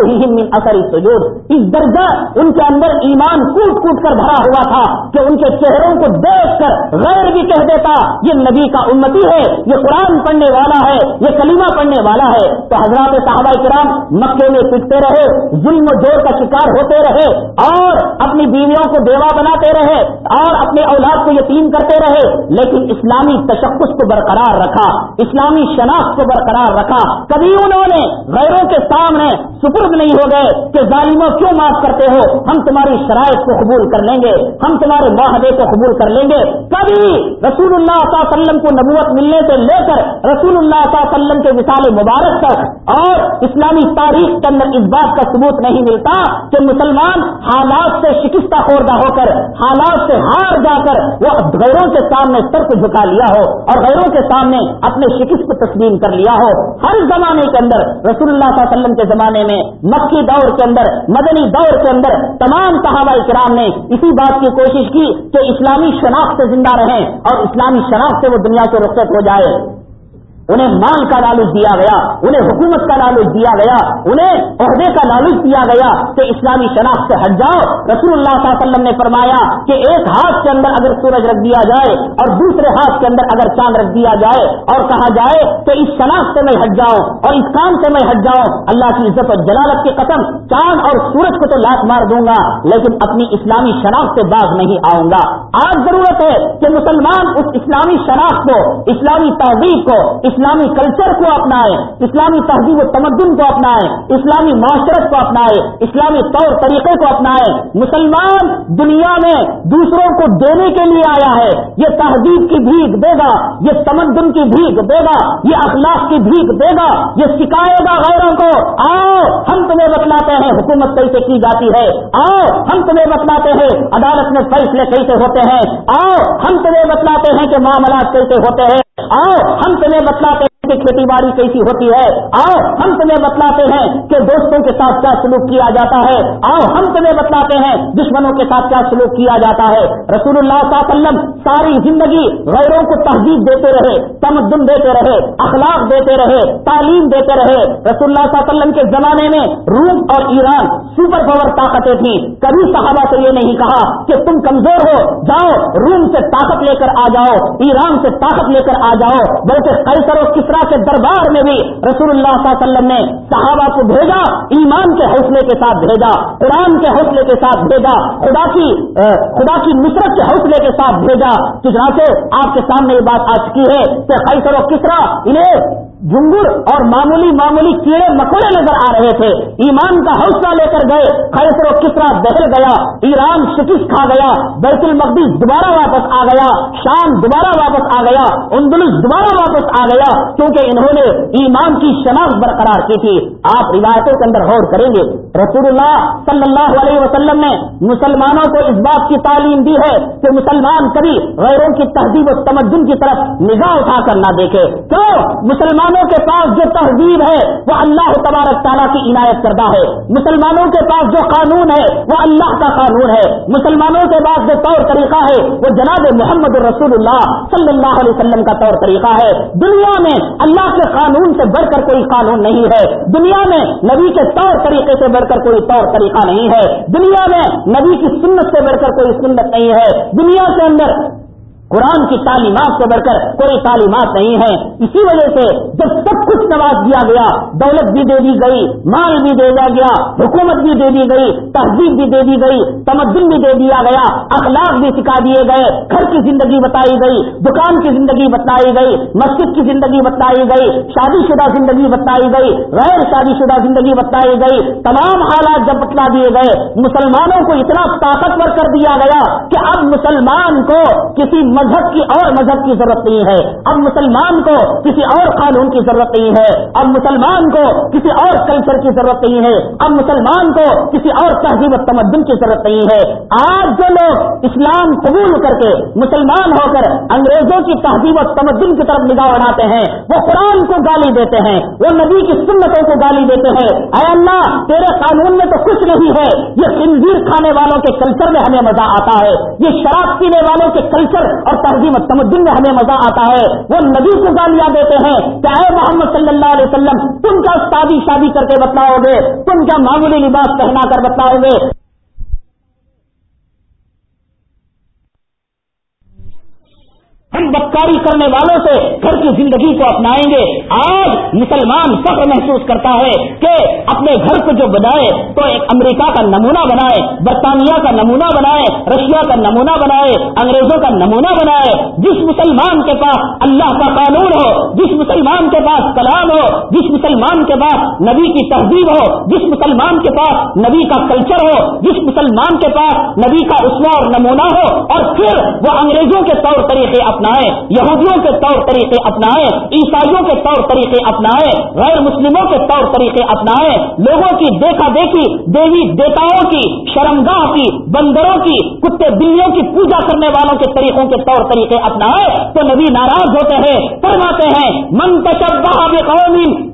اثر سجود اس درجہ ان کے اندر ایمان کوٹ کوٹ کر بھرا ہوا تھا کہ ان کے چہروں کو دیکھ کر غیر بھی کہہ دیتا، یہ نبی کا امتی ہے، یہ قرآن پڑھنے والا ہے، یہ کلیمہ پڑھنے والا ہے۔ تو حضرات صحابہ کرام مکے میں سیکھتے رہے، ظلم و جوڑ کا شکار ہوتے رہے اور اپنی بیویوں کو بیوہ بناتے رہے اور اپنے اولاد کو یتیم کرتے رہے، لیکن اسلامی تشخص کو برقرار رکھا، اسلامی شناخت کو برقرار رکھا۔ کبھی انہوں نے غیروں کے سامنے سپرد نہیں ہو گئے کہ ظالموں کیوں معاف کرتے ہو؟ ہم تمہاری شرائط کو قبول کر لیں گے، ہم تمہارے معاہدے کو قبول کر لیں گے۔ کبھی رسول اللہ صلی اللہ علیہ وسلم کو نبوت ملنے سے لے کر رسول اللہ صلی اللہ علیہ وسلم کے مثال مبارک تک اور اسلامی تاریخ کے اندر اس بات کا ثبوت نہیں ملتا کہ مسلمان حالات سے شکستہ خوردہ ہو کر، حالات سے ہار جا کر وہ غیروں کے سامنے سر کو جھکا لیا ہو اور غیروں کے سامنے اپنے شکست کو تسلیم کر لیا ہو۔ ہر زمانے کے اندر، رسول اللہ صلی اللہ علیہ وسلم کے زمانے میں، مکی دور کے اندر، مدنی دور کے اندر تمام صحابہ کرام نے اسی بات کی کوشش کی کہ اسلامی شناخت سے زندہ رہیں اور اسلامی شناخت سے وہ دنیا سے رخصت ہو جائے۔ انہیں مال کا لالچ دیا گیا، انہیں حکومت کا لالچ دیا گیا، انہیں عہدے کا لالچ دیا گیا کہ اسلامی شناخت سے ہٹ جاؤ۔ رسول اللہ صلی اللہ علیہ وسلم نے فرمایا کہ ایک ہاتھ کے اندر اگر سورج رکھ دیا جائے اور دوسرے ہاتھ کے اندر اگر چاند رکھ دیا جائے اور کہا جائے کہ اس شناخت سے میں ہٹ جاؤں اور اس کام سے میں ہٹ جاؤں اللہ کی عزت اور جلالت کی قسم چاند اور سورج کو تو لات مار دوں گا، لیکن اپنی اسلامی شناخت سے باز نہیں آؤں گا۔ آج ضرورت ہے کہ مسلمان اس اسلامی شناخت کو، اسلامی تہذیب کو اسلامی کلچر کو اپنائے، اسلامی تہذیب و تمدن کو اپنائے، اسلامی معاشرت کو اپنائے، اسلامی طور طریقے کو اپنائے۔ مسلمان دنیا میں دوسروں کو دینے کے لیے آیا ہے۔ یہ تہذیب کی بھیگ دے گا یہ تمدن کی بھیگ دے گا یہ اخلاق کی بھیگ دے گا یہ سکھائے گا غیروں کو۔ آؤ، ہم تمہیں بتلاتے ہیں، حکومت کیسے کی جاتی ہے۔ آؤ، ہم تمہیں بتلاتے ہیں، عدالت میں فیصلے کیسے ہوتے ہیں۔ آؤ، ہم تمہیں بتلاتے ہیں کہ معاملات کیسے ہوتے ہیں۔ آؤ ہم تمہیں بتلاتے ہیں کہ کھیتی باڑی کیسی ہوتی ہے؟ آؤ ہم تمہیں بتلاتے ہیں کہ دوستوں کے ساتھ کیا سلوک کیا جاتا ہے۔ آؤ ہم تمہیں بتلاتے ہیں دشمنوں کے ساتھ کیا سلوک کیا جاتا ہے۔ رسول اللہ صلی اللہ علیہ وسلم ساری زندگی غیروں کو تہذیب دیتے رہے، تمدن دیتے رہے، اخلاق دیتے رہے، تعلیم دیتے رہے۔ رسول اللہ صلی اللہ علیہ وسلم کے زمانے میں روم اور ایران سپر پاور طاقتیں تھیں۔ کبھی صحابہ سے یہ نہیں کہا کہ تم کمزور ہو، جاؤ روم سے طاقت لے کر آ جاؤ، ایران سے طاقت لے کر آ جاؤ، بلکہ قیصر و کسرا کے دربار میں بھی رسول اللہ صلی اللہ علیہ وسلم نے صحابہ کو بھیجا، ایمان کے حوصلے کے ساتھ بھیجا، قرآن کے حوصلے کے ساتھ بھیجا، خدا کی خدا کی نصرت کے حوصلے کے ساتھ بھیجا۔ جہاں سے آپ کے سامنے یہ بات آ چکی ہے کہ خیصر و کسرا، انہیں جنگر اور معمولی معمولی کیڑے مکوڑے نظر آ رہے تھے۔ ایمان کا حوصلہ لے کر گئے، خیسر و کسرا بہل گیا، ایران شکست کھا گیا، بیت المقدس دوبارہ واپس آ گیا، شام دوبارہ واپس آ گیا، اندلس دوبارہ واپس آ گیا، کیونکہ انہوں نے ایمان کی شناخت برقرار کی تھی۔ آپ روایتوں کے اندر غور کریں گے رسول اللہ صلی اللہ علیہ وسلم نے مسلمانوں کو اس بات کی تعلیم دی ہے کہ مسلمان کبھی غیروں کی تہذیب و تمدن کی طرف نگاہ اٹھا کر نہ دیکھے۔ کیوں؟ مسلمان مسلمانوں کے پاس جو تہذیب ہے، وہ اللہ تبارک تعالیٰ کی عنایت کردہ ہے۔ مسلمانوں کے پاس جو قانون ہے، وہ اللہ کا قانون ہے۔ مسلمانوں کے پاس جو طور طریقہ ہے، وہ جناب محمد رسول اللہ صلی اللہ علیہ وسلم کا طور طریقہ ہے۔ دنیا میں اللہ کے قانون سے بڑھ کر کوئی قانون نہیں ہے۔ دنیا میں نبی کے طور طریقے سے بڑھ کر کوئی طور طریقہ نہیں ہے۔ دنیا میں نبی کی سنت سے بڑھ کر کوئی سنت نہیں ہے۔ دنیا کے اندر قرآن کی تعلیمات سے بڑھ کر کوئی تعلیمات نہیں ہے اسی وجہ سے جب سب کچھ نواز دیا گیا، دولت بھی دے دی گئی، مال بھی دے دیا گیا، حکومت بھی دے دی گئی، تہذیب بھی دے دی گئی، تمدن بھی دے دیا گیا، اخلاق بھی سکھا دیے گئے، گھر کی زندگی بتائی گئی، دکان کی زندگی بتائی گئی، مسجد کی زندگی بتائی گئی، شادی شدہ زندگی بتائی گئی، غیر شادی شدہ زندگی بتائی گئی، تمام حالات جب بتلا دیے گئے، مسلمانوں کو اتنا طاقتور کر دیا گیا کہ اب مسلمان کو کسی مذہب کی اور مذہب کی ضرورت نہیں ہے۔ اب مسلمان کو کسی اور قانون کی ضرورت نہیں ہے۔ اب مسلمان کو کسی اور کلچر کی ضرورت نہیں ہے۔ اب مسلمان کو کسی اور تہذیب و تمدن کی ضرورت نہیں ہے۔ آج جو لوگ اسلام قبول کر کے مسلمان ہو کر انگریزوں کی تہذیب و تمدن کی طرف نگاہ بڑھاتے ہیں، وہ قرآن کو گالی دیتے ہیں، وہ نبی کی سنتوں کو گالی دیتے ہیں۔ اے اللہ، تیرے قانون میں تو کچھ نہیں ہے۔ یہ خنزیر کھانے والوں کے کلچر میں ہمیں مزہ آتا ہے۔ یہ شراب پینے والوں کے کلچر اور تہذیب تمدن میں ہمیں مزہ آتا ہے۔ وہ نبی کو گالیاں دیتے ہیں۔ چاہے محمد صلی اللہ علیہ وسلم، تم کا شادی شادی کر کے بتلاؤ گے؟ تم کا معمولی لباس پہنا کر بتلاؤ گے؟ ہم بدکاری کرنے والوں سے گھر کی زندگی کو اپنائیں گے۔ آج مسلمان فخر محسوس کرتا ہے کہ اپنے گھر کو جو بنائے، تو ایک امریکہ کا نمونہ بنائے، برطانیہ کا نمونہ بنائے، رشیا کا نمونہ بنائے، انگریزوں کا نمونہ بنائے۔ جس مسلمان کے پاس اللہ کا قانون ہو، جس مسلمان کے پاس کلام ہو، جس مسلمان کے پاس نبی کی تہذیب ہو، جس مسلمان کے پاس نبی کا کلچر ہو، جس مسلمان کے پاس نبی کا اسوا اور نمونہ ہو، اور پھر وہ انگریزوں کے طور طریقے اپنا اپنائے یہودیوں کے طور طریقے اپنائے، عیسائیوں کے طور طریقے اپنائے، غیر مسلموں کے طور طریقے اپنائے، لوگوں کی دیکھا دیکھی، دیوی دیوتاؤں کی، شرمگاہ کی، بندروں کی، کتے بلیوں کی پوجا کرنے والوں کے طریقوں کے طور طریقے اپنائے، تو نبی ناراض ہوتے ہیں، فرماتے ہیں، من تشبہ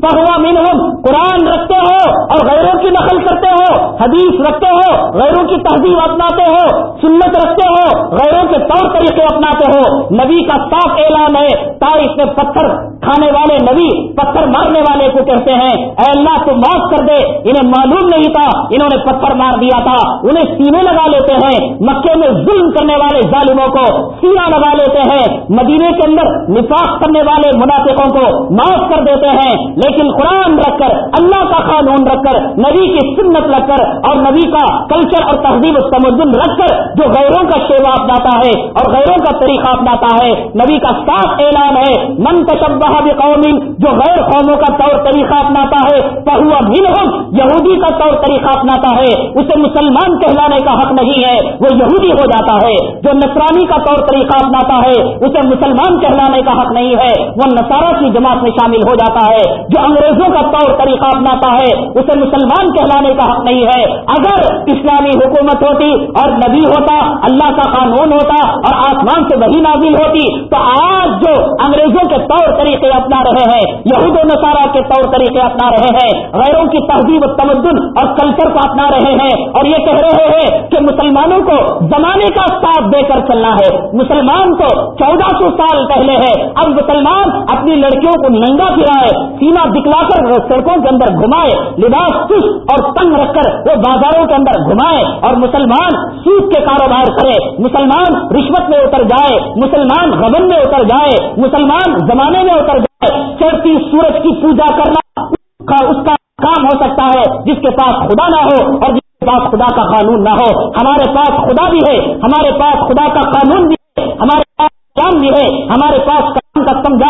پہوا منہم قرآن رکھتے ہو اور غیروں کی نقل کرتے ہو، حدیث رکھتے ہو، غیروں کی تہذیب اپناتے ہو، سنت رکھتے ہو، غیروں کے طور طریقے اپناتے ہو، نبی کا صاف اعلان ہے، تاریخ میں پتھر کھانے والے نبی، پتھر مارنے والے کو کہتے ہیں، اے اللہ تو معاف کر دے، انہیں معلوم نہیں تھا، انہوں نے پتھر مار دیا تھا، انہیں سینے لگا لیتے ہیں، مکے میں ظلم کرنے والے ظالموں کو سینا لگا لیتے ہیں، مدینے کے اندر نفاق کرنے والے منافقوں کو معاف کر دیتے ہیں، لیکن قرآن رکھ کر، اللہ کا قانون رکھ کر، نبی کی سنت رکھ کر، اور نبی کا کلچر اور تہذیب تمدن رکھ کر، جو غیروں کا شیوا اپناتا ہے، اور غیروں کا طریقہ اپناتا ہے نبی کا صاف اعلان ہے، من تشبہ قومی جو غیر قوموں کا طور طریقہ اپناتا ہے پہوا منہم، یہودی کا طور طریقہ اپناتا ہے، اسے مسلمان کہلانے کا حق نہیں ہے، وہ یہودی ہو جاتا ہے، جو نسرانی کا طور طریقہ اپناتا ہے، اسے مسلمان کہلانے کا حق نہیں ہے، وہ نسارا کی جماعت میں شامل ہو جاتا ہے، جو انگریزوں کا طور طریقہ اپناتا ہے، اسے مسلمان کہلانے کا حق نہیں ہے، اگر اسلامی حکومت ہوتی اور نبی ہوتا، اللہ کا قانون ہوتا اور آسمان سے وہی نازل ہوتی تو آج جو انگریزوں کے طور طریقے اپنا رہے ہیں، یہود و نصارہ کے طور طریقے اپنا رہے ہیں، غیروں کی تہذیب و تمدن اور کلچر کو اپنا رہے ہیں اور یہ کہہ رہے ہیں کہ مسلمانوں کو زمانے کا ساتھ دے کر چلنا ہے۔ مسلمان کو چودہ سو سال پہلے ہے۔ اب مسلمان اپنی لڑکیوں کو ننگا پھرائے سینا دکھلا کر سڑکوں کے اندر گھمائے، لباس چست اور تنگ رکھ کر وہ بازاروں کے اندر گھمائے اور مسلمان سوٹ کے کاروبار کرے۔ مسلمان رشوت میں اتر جائے۔ مسلمان غبن میں اتر جائے، مسلمان زمانے میں اتر جائے، چڑھتی سورج کی پوجا کرنا اس کا کام ہو سکتا ہے، جس کے پاس خدا نہ ہو اور جس کے پاس خدا کا قانون نہ ہو۔ ہمارے پاس خدا بھی ہے، ہمارے پاس خدا کا قانون بھی ہے، ہمارے پاس کام بھی ہے، ہمارے پاس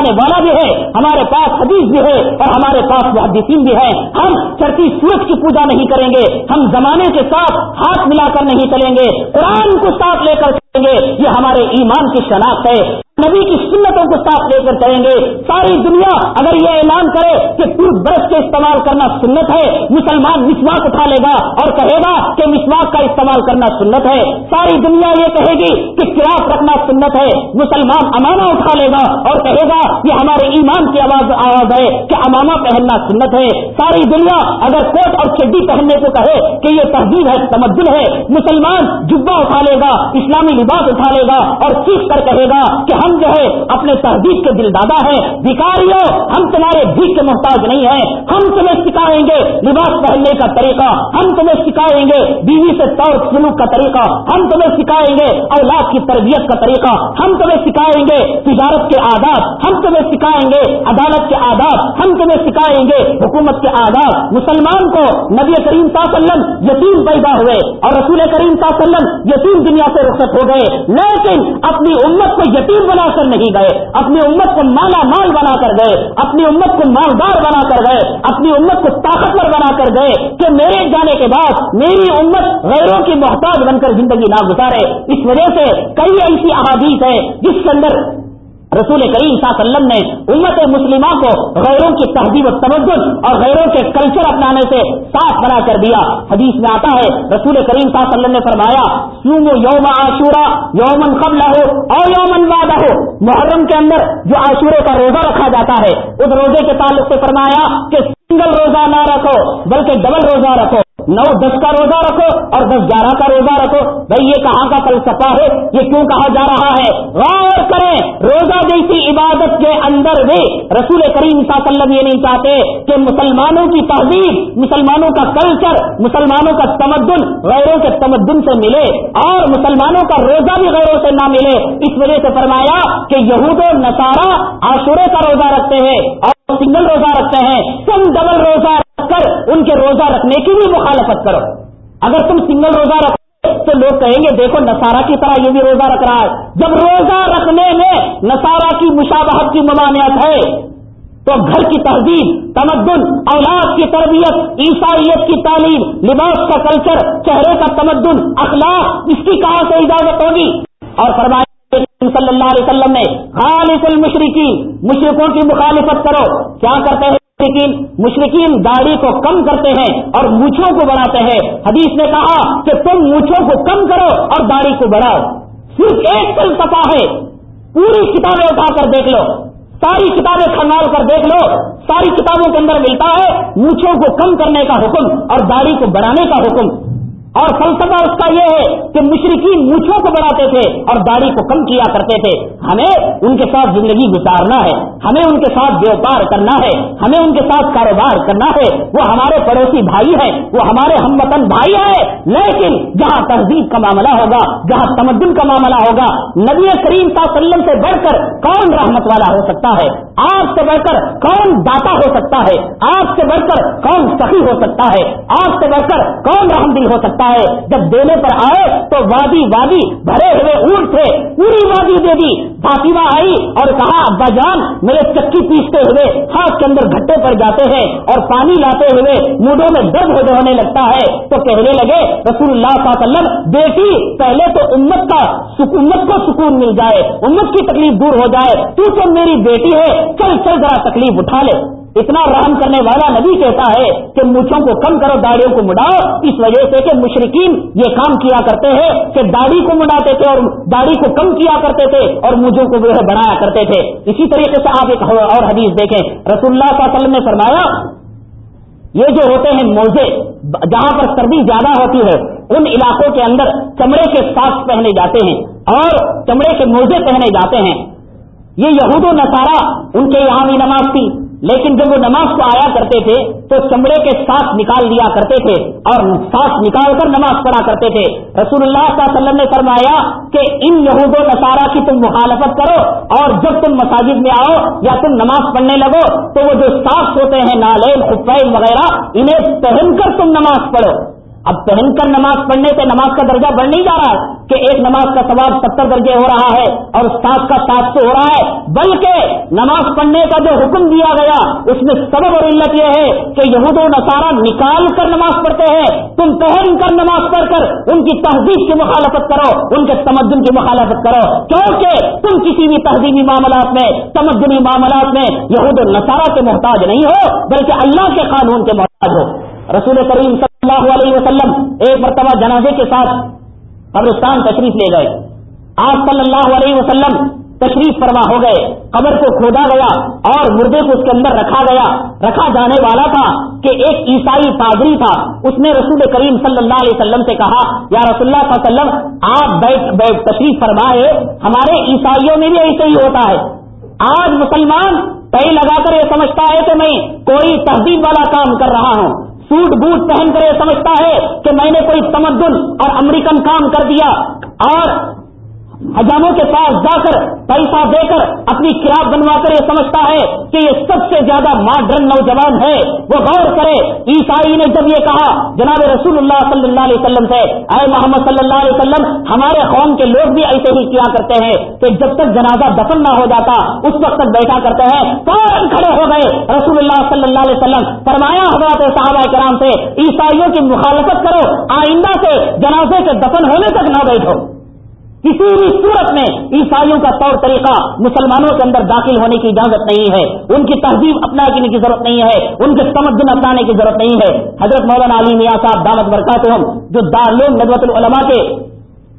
کام والا بھی ہے، ہمارے پاس حدیث بھی ہے اور ہمارے پاس محدثین بھی ہے ہم چرتی سورج کی پوجا نہیں کریں گے، ہم زمانے کے ساتھ ہاتھ ملا کر نہیں چلیں گے، قرآن کو ساتھ لے کر چلیں گے۔ یہ ہمارے ایمان کی شناخت ہے۔ نبی کی سنتوں کو ساتھ لے کر چلیں گے۔ ساری دنیا اگر یہ اعلان کرے کہ ٹوتھ برش کے استعمال کرنا سنت ہے، مسلمان مسواک اٹھا لے گا اور کہے گا کہ مسواک کا استعمال کرنا سنت ہے۔ ساری دنیا یہ کہے گی کہ کلاس رکھنا سنت ہے۔ مسلمان امانا اٹھا لے گا اور کہے گا یہ ہمارے ایمان کی آواز آواز ہے کہ اماما پہننا سنت ہے۔ ساری دنیا اگر کوٹ اور چڈی پہننے کو کہے کہ یہ تہذیب ہے، تمدن ہے، مسلمان جبا اٹھا لے گا، اسلامی لباس اٹھا لے گا اور سیکھ کر کہے گا کہ ہم جو ہے اپنے تہذیب کے دل دادا ہیں، بھکاریوں، ہم تمہارے بھیک کے محتاج نہیں ہیں۔ ہم تمہیں سکھائیں گے لباس پہننے کا طریقہ، ہم تمہیں سکھائیں گے بیوی سے طور سلوک کا طریقہ، ہم تمہیں سکھائیں گے اولاد کی تربیت کا طریقہ، ہم تمہیں سکھائیں گے تجارت کے آداب، ہم تمہیں سکھائیں گے عدالت کے آداب، ہم تمہیں سکھائیں گے حکومت کے آداب۔ مسلمان کو نبی کریم صلی اللہ علیہ وسلم یتیم پیدا ہوئے اور رسول کریم صلی اللہ علیہ وسلم یتیم دنیا سے رخصت ہو گئے۔ لیکن اپنی امت کو یتیم بنا کر نہیں گئے، اپنی امت کو مالا مال بنا کر گئے، اپنی امت کو مالدار بنا کر گئے، اپنی امت کو طاقتور بنا کر گئے کہ میرے جانے کے بعد میری امت غیروں کی محتاج بن کر زندگی نہ گزارے اس وجہ سے کئی ایسی احادیث ہے جس کے اندر رسول کریم صلی اللہ علیہ وسلم نے امت مسلمہ کو غیروں کی تہذیب و تمدن اور غیروں کے کلچر اپنانے سے صاف بنا کر دیا۔ حدیث میں آتا ہے، رسول کریم صلی اللہ علیہ وسلم نے فرمایا سوم یوم عاشورہ یومن قبل ہو اور یومن وعدہ ہو محرم کے اندر جو عاشورے کا روزہ رکھا جاتا ہے، اس روزے کے تعلق سے فرمایا کہ سنگل روزہ نہ رکھو، بلکہ ڈبل روزہ رکھو۔ نو، دس کا روزہ رکھو اور دس گیارہ کا روزہ رکھو۔ بھائی، یہ کہاں کا فلسفہ ہے؟ یہ کیوں کہا جا رہا ہے؟ غور کریں، روزہ جیسی عبادت کے اندر بھی رسول کریم صلی اللہ علیہ وسلم یہ نہیں چاہتے کہ مسلمانوں کی تہذیب، مسلمانوں کا کلچر، مسلمانوں کا تمدن غیروں کے تمدن سے ملے اور مسلمانوں کا روزہ بھی غیروں سے نہ ملے۔ اس وجہ سے فرمایا کہ یہود و نصارہ عاشورے کا روزہ رکھتے ہیں اور سنگل روزہ رکھتے ہیں، تم ڈبل روزہ رکھ کر ان کے روزہ رکھنے کی بھی مخالفت کرو۔ اگر تم سنگل روزہ رکھو تو لوگ کہیں گے، دیکھو نسارا کی طرح یہ بھی روزہ رکھ رہا ہے۔ جب روزہ رکھنے میں نسارا کی مشابہت کی ممانعت ہے، تو گھر کی تہذیب، تمدن، اولاد کی تربیت، عیسائیت کی تعلیم، لباس کا کلچر چہرے کا تمدن، اخلاق، اس کی کہاں سے اجازت ہوگی؟ اور فرمایا صلی اللہ علیہ وسلم نے خالص المشرقی مشرقوں کی مخالفت کرو۔ کیا کرتے ہیں مشرقین مشرقین داڑھی کو کم کرتے ہیں اور مچھوں کو بڑھاتے ہیں۔ حدیث نے کہا کہ تم مچھوں کو کم کرو اور داڑھی کو بڑھاؤ۔ صرف ایک فلسفہ ہے۔ پوری کتابیں اٹھا کر دیکھ لو۔ ساری کتابیں کھنگال کر دیکھ لو۔ ساری کتابوں کے اندر ملتا ہے مچھوں کو کم کرنے کا حکم اور داڑھی کو بڑھانے کا حکم۔ اور فلسفہ اس کا یہ ہے کہ مشرقی مچھوں کو بڑھاتے تھے اور داڑھی کو کم کیا کرتے تھے۔ ہمیں ان کے ساتھ زندگی گزارنا ہے۔ ہمیں ان کے ساتھ ویوپار کرنا ہے۔ ہمیں ان کے ساتھ کاروبار کرنا ہے۔ وہ ہمارے پڑوسی بھائی ہیں۔ وہ ہمارے ہم وطن بھائی ہیں۔ لیکن جہاں تہذیب کا معاملہ ہوگا، جہاں تمدن کا معاملہ ہوگا، نبی کریم صلی اللہ علیہ وسلم سے بڑھ کر کون رحمت والا ہو سکتا ہے؟ آپ سے بڑھ کر کون داتا ہو سکتا ہے؟ آپ سے بڑھ کر کون سخی ہو سکتا ہے؟ آپ سے بڑھ کر کون رحم دل ہو سکتا ہے جب دینے پر آئے تو وادی وادی بھرے ہوئے اونٹ تھے، پوری وادی دے دی۔ فاطمہ آئی اور کہا، ابا جان، میرے چکی پیستے ہوئے ہاتھ کے اندر گھٹے پر جاتے ہیں اور پانی لاتے ہوئے موڈوں میں درد ہونے لگتا ہے۔ تو کہنے لگے، رسول اللہ صلی اللہ علیہ وسلم، بیٹی، پہلے تو امت کا امت کو سکون مل جائے، امت کی تکلیف دور ہو جائے، تو تو میری بیٹی ہے، چل چل، ذرا تکلیف اٹھا لے۔ اتنا رحم کرنے والا نبی کہتا ہے کہ مچھوں کو کم کرو، داڑیوں کو مڈاؤ اس وجہ سے کہ مشرقین یہ کام کیا کرتے ہیں کہ داڑھی کو مڈاتے تھے اور داڑھی کو کم کیا کرتے تھے اور مجھوں کو جو ہے بڑھایا کرتے تھے۔ اسی طریقے سے آپ ایک اور حدیث دیکھیں۔ رسول اللہ صلی اللہ علیہ وسلم نے فرمایا، یہ جو ہوتے ہیں موزے، جہاں پر سردی زیادہ ہوتی ہے، ان علاقوں کے اندر چمڑے کے ساتھ پہنے جاتے ہیں اور چمڑے کے موزے پہنے جاتے ہیں۔ یہ یہود و نصارہ، ان کے یہاں بھی نماز تھی۔ لیکن جب وہ نماز کو آیا کرتے تھے تو چمڑے کے ساتھ نکال دیا کرتے تھے اور ساتھ نکال کر نماز پڑھا کرتے تھے۔ رسول اللہ صلی اللہ علیہ وسلم نے فرمایا کہ ان یہود و نصارہ کی تم مخالفت کرو اور جب تم مساجد میں آؤ یا تم نماز پڑھنے لگو تو وہ جو ساتھ ہوتے ہیں نالین خفیل وغیرہ، انہیں پہن کر تم نماز پڑھو۔ اب پہن کر نماز پڑھنے سے نماز کا درجہ بڑھ نہیں جا رہا کہ ایک نماز کا ثواب ستر درجے ہو رہا ہے اور سات کا سات سو ہو رہا ہے، بلکہ نماز پڑھنے کا جو حکم دیا گیا، اس میں سبب اور علت یہ ہے کہ یہود و نصارہ نکال کر نماز پڑھتے ہیں، تم پہن کر نماز پڑھ کر ان کی تہذیب کی مخالفت کرو، ان کے تمدن کی مخالفت کرو، کیونکہ تم کسی بھی تہذیبی معاملات میں، تمدنی معاملات میں یہود و نصارہ کے محتاج نہیں ہو، بلکہ اللہ کے قانون کے محتاج ہو۔ رسول کریم صلی اللہ علیہ وسلم ایک مرتبہ جنازے کے ساتھ قبرستان تشریف لے گئے۔ آپ صلی اللہ علیہ وسلم تشریف فرما ہو گئے، قبر کو کھودا گیا اور مردے کو اس کے اندر رکھا گیا۔ رکھا جانے والا تھا کہ ایک عیسائی پادری تھا۔ اس نے رسول کریم صلی اللہ علیہ وسلم سے کہا، یا رسول اللہ صلی اللہ علیہ وسلم، آپ بیٹھ بیٹھ، تشریف فرمائے، ہمارے عیسائیوں میں بھی ایسے ہی ہوتا ہے۔ آج مسلمان پی لگا کر یہ سمجھتا ہے کہ میں کوئی تہذیب والا کام کر رہا ہوں۔ سوٹ بوٹ پہن کر یہ سمجھتا ہے کہ میں نے کوئی تمدن اور امریکن کام کر دیا۔ اور حجاموں کے پاس جا کر پیسہ دے کر اپنی کراپ بنوا کر یہ سمجھتا ہے کہ یہ سب سے زیادہ ماڈرن نوجوان ہے۔ وہ غور کرے، عیسائی نے جب یہ کہا، جناب رسول اللہ صلی اللہ علیہ وسلم سے، اے محمد صلی اللہ علیہ وسلم، ہمارے قوم کے لوگ بھی ایسے ہی کیا کرتے ہیں کہ جب تک جنازہ دفن نہ ہو جاتا، اس وقت تک بیٹھا کرتے ہیں۔ فوراً کھڑے ہو گئے؟ رسول اللہ صلی اللہ علیہ وسلم۔ فرمایا حضرات صحابہ کرام سے، عیسائیوں کی مخالفت کرو، آئندہ سے جنازے کے دفن ہونے تک نہ بیٹھو۔ کسی بھی صورت میں عیسائیوں کا طور طریقہ مسلمانوں کے اندر داخل ہونے کی اجازت نہیں ہے، ان کی تہذیب اپنانے کی ضرورت نہیں ہے، ان کے تمدن اپنانے کی ضرورت نہیں ہے۔ حضرت مولانا علی میاں صاحب دعوت برکات ہم جو دارالعلوم ندوت العلماء کے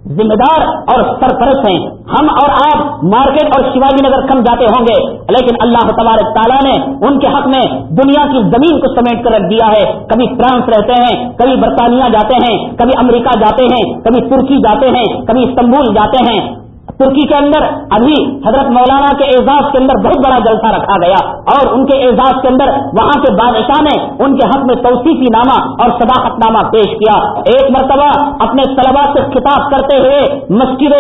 ذمہ دار اور سرپرست ہیں۔ ہم اور آپ مارکیٹ اور شیواجی نگر کم جاتے ہوں گے، لیکن اللہ تبارک تعالیٰ نے ان کے حق میں دنیا کی زمین کو سمیٹ کر رکھ دیا ہے۔ کبھی فرانس رہتے ہیں، کبھی برطانیہ جاتے ہیں، کبھی امریکہ جاتے ہیں، کبھی ترکی جاتے ہیں، کبھی استنبول جاتے ہیں۔ ترکی کے اندر ابھی حضرت مولانا کے اعزاز کے اندر بہت بڑا جلسہ رکھا گیا اور ان کے اعزاز کے اندر وہاں کے بادشاہ نے ان کے حق میں توسیفی نامہ اور صداقت نامہ پیش کیا۔ ایک مرتبہ اپنے طلبا سے خطاب کرتے ہوئے مسجد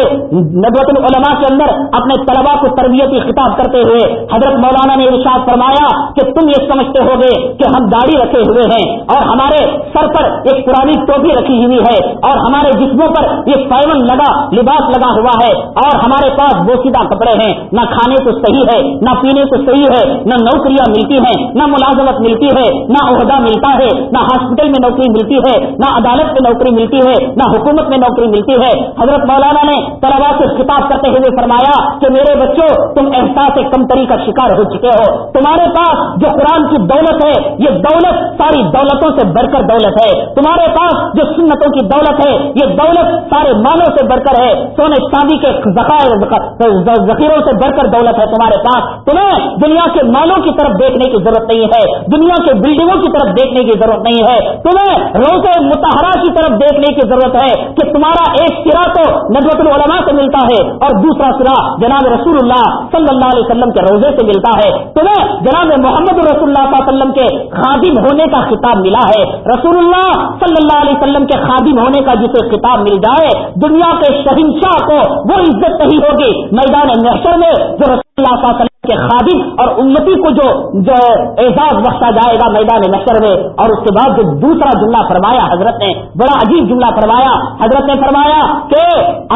ندوت العلماء کے اندر اپنے طلبا کو تربیتی خطاب کرتے ہوئے حضرت مولانا نے ارشاد فرمایا کہ تم یہ سمجھتے ہو گے کہ ہم داڑھی رکھے ہوئے ہیں اور ہمارے سر پر ایک پرانی ٹوپی رکھی ہوئی ہے اور ہمارے جسموں پر یہ پیون لگا، لباس لگا ہوا ہے اور اور ہمارے پاس بوسیدہ کپڑے ہیں، نہ کھانے کو صحیح ہے، نہ پینے کو صحیح ہے، نہ نوکریاں ملتی ہیں، نہ ملازمت ملتی ہے، نہ عہدہ ملتا ہے، نہ ہاسپٹل میں نوکری ملتی ہے، نہ عدالت میں نوکری ملتی ہے، نہ حکومت میں نوکری ملتی ہے۔ حضرت مولانا نے طلبا سے خطاب کرتے ہوئے فرمایا کہ میرے بچوں، تم احساس کمتری کا شکار ہو چکے ہو۔ تمہارے پاس جو قرآن کی دولت ہے، یہ دولت ساری دولتوں سے بڑھ کر دولت ہے۔ تمہارے پاس جو سنتوں کی دولت ہے، یہ دولت سارے مالوں سے بڑھ کر ہے۔ سونے چاندی کے ذخیروں سے بڑھ کر دولت ہے تمہارے پاس. تمہیں دنیا کے مالوں کی طرف دیکھنے کی ضرورت نہیں ہے. دنیا کے بلڈنگوں کی طرف دیکھنے کی ضرورت نہیں ہے. تمہیں روز متحرہ کی طرف دیکھنے کی ضرورت ہے کہ تمہارا ایک سرا تو ندوت العلماء سے ملتا ہے اور دوسرا سرا جناب رسول اللہ صلی اللہ علیہ وسلم کے روزے سے ملتا ہے. تمہیں جناب محمد رسول اللہ صلی اللہ علیہ وسلم کے خادم ہونے کا خطاب ملا ہے. رسول اللہ صلی اللہ علیہ وسلم کے خادم ہونے کا جسے خطاب مل جائے، دنیا کے شہنشاہ کو وہ عزت نہیں ہوگی، میدان محشر میں جو رسول اللہ صلی اللہ علیہ وسلم کے خادم اور امتی کو جو جو اعزاز بخشا جائے گا میدان محشر میں، اور اس کے بعد جو دوسرا جملہ فرمایا، حضرت نے بڑا عجیب جملہ فرمایا، حضرت نے فرمایا کہ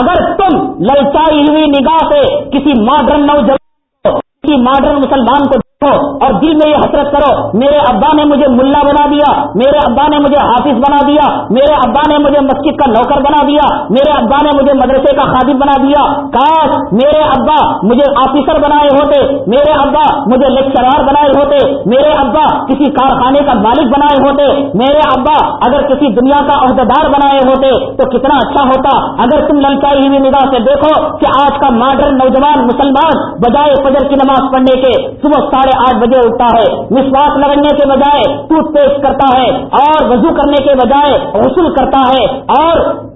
اگر تم للچائی ہوئی نگاہ سے کسی ماڈرن نوجوان کسی ماڈرن مسلمان کو اور دل میں یہ حسرت کرو، میرے ابا نے مجھے ملا بنا دیا، میرے ابا نے مجھے حافظ بنا دیا، میرے ابا نے مجھے مسجد کا نوکر بنا دیا، میرے ابا نے مجھے مدرسے کا خادم بنا دیا۔ کاش میرے ابا مجھے آفیسر بنائے ہوتے، میرے ابا مجھے لیکچرار بنائے ہوتے، میرے ابا کسی کارخانے کا مالک بنائے ہوتے، میرے ابا اگر کسی دنیا کا عہدیدار بنائے ہوتے تو کتنا اچھا ہوتا۔ اگر تم للچائی ہوئی نگاہ سے دیکھو کہ آج کا ماڈرن نوجوان مسلمان بجائے فجر کی نماز پڑھنے کے صبح ساڑھے آٹھ بجے اٹھتا ہے۔ مسواس لگنے کے بجائے ٹوتھ پیسٹ کرتا ہے اور وضو کرنے کے بجائے غسل کرتا ہے اور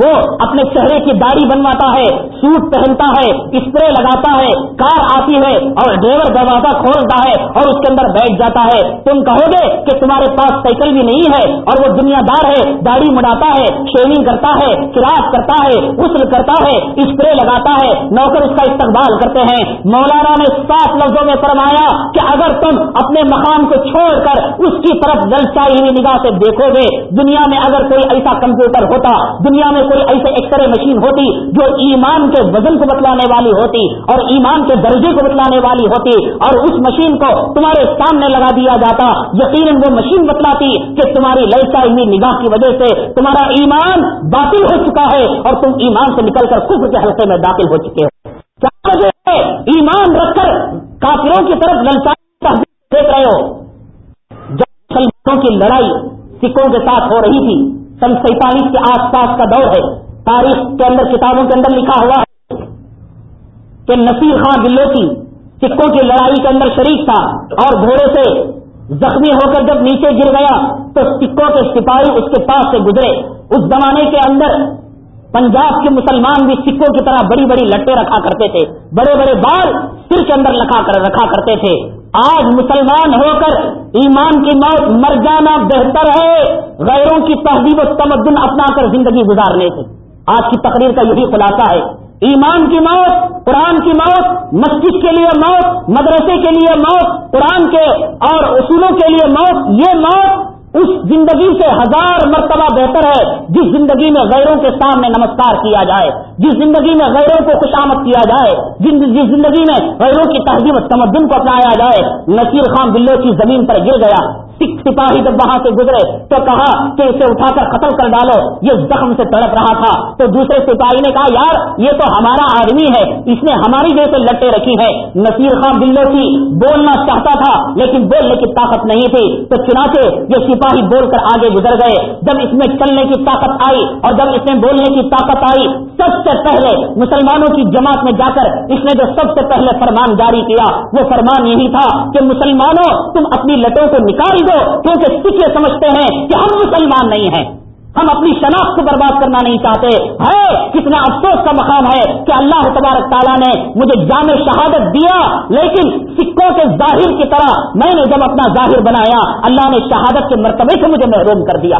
وہ اپنے چہرے کی داڑھی بنواتا ہے، سوٹ پہنتا ہے، اسپرے لگاتا ہے، کار آتی ہے اور ڈرائیور دروازہ کھولتا ہے اور اس کے اندر بیٹھ جاتا ہے۔ تم کہو گے کہ تمہارے پاس سائیکل بھی نہیں ہے اور وہ دنیا دار ہے، داڑھی مڑاتا ہے، شیونگ کرتا ہے کراس کرتا ہے، غسل کرتا ہے، اسپرے لگاتا ہے، نوکر اس کا استقبال کرتے ہیں۔ مولانا نے صاف لفظوں میں فرمایا کہ اگر تم اپنے مقام کو چھوڑ کر اس کی طرف جلچائی یعنی ہوئی نگاہ سے دیکھو گے، دنیا میں اگر کوئی ایسا کمپیوٹر ہوتا، دنیا میں کوئی ایسے ایکس رے مشین ہوتی جو ایمان کے وزن کو بتلانے والی ہوتی اور ایمان کے درجے کو بتلانے والی ہوتی اور اس مشین کو تمہارے سامنے لگا دیا جاتا۔ یقیناً وہ مشین بتلاتی کہ تمہاری للچائی ہوئی نگاہ کی وجہ سے تمہارا ایمان باطل ہو چکا ہے اور تم ایمان سے نکل کر کفر کے حلقے میں داخل ہو چکے ہو۔ کیا وجہ ہے ایمان رکھ کر کافروں کی طرف للچائی دیکھ رہے ہو؟ جب مسلمانوں کی لڑائی سکھوں کے ساتھ ہو رہی تھی سن سینتالیس کے آس پاس کا دور ہے۔ تاریخ کے اندر کتابوں کے اندر لکھا ہوا ہے کہ نصیر خان دلو کی سکھوں کی لڑائی کے اندر شریک تھا اور گھوڑے سے زخمی ہو کر جب نیچے گر گیا تو سکھوں کے سپاہی اس کے پاس سے گزرے۔ اس زمانے کے اندر پنجاب کے مسلمان بھی سکھوں کی طرح بڑی بڑی لٹے رکھا کرتے تھے۔ بڑے بڑے بال سر کے اندر لکھا کر رکھا کرتے تھے۔ آج مسلمان ہو کر ایمان کی موت مر جانا بہتر ہے، غیروں کی تہذیب و تمدن اپنا کر زندگی گزارنے سے آج کی تقریر کا یہی خلاصہ ہے۔ ایمان کی موت، قرآن کی موت، مسجد کے لیے موت، مدرسے کے لیے موت، قرآن کے اور اصولوں کے لیے موت، یہ موت اس زندگی سے ہزار مرتبہ بہتر ہے جس زندگی میں غیروں کے سامنے نمسکار کیا جائے، جس زندگی میں غیروں کو خوشامد کیا جائے جس زندگی میں غیروں کی تہذیب تمدن کو اپنایا جائے، نصیر خان بلو کی زمین پر گر گیا۔ سپاہی جب وہاں سے گزرے تو کہا کہ اسے اٹھا کر قتل کر ڈالو، یہ زخم سے تڑپ رہا تھا۔ تو دوسرے سپاہی نے کہا، یار، یہ تو ہمارا آدمی ہے، اس نے ہماری جیسے لٹے رکھی ہے۔ نصیر خان دلو کی بولنا چاہتا تھا، لیکن بولنے کی طاقت نہیں تھی۔ تو چنانچہ یہ سپاہی بول کر آگے گزر گئے۔ جب اس میں چلنے کی طاقت آئی اور جب اس میں بولنے کی طاقت آئی، سب سے پہلے مسلمانوں کی جماعت میں جا کر اس نے جو سب سے پہلے فرمان جاری کیا، وہ فرمان یہی تھا کہ مسلمانوں، تم اپنی لٹوں کو نکال دو کیونکہ سکھ یہ سمجھتے ہیں کہ ہم مسلمان نہیں ہیں۔ ہم اپنی شناخت کو برباد کرنا نہیں چاہتے۔ ہے، کتنا افسوس کا مقام ہے کہ اللہ تبارک تعالیٰ نے مجھے جامع شہادت دیا، لیکن سکھوں کے ظاہر کی طرح میں نے جب اپنا ظاہر بنایا، اللہ نے شہادت کے مرتبے سے مجھے محروم کر دیا۔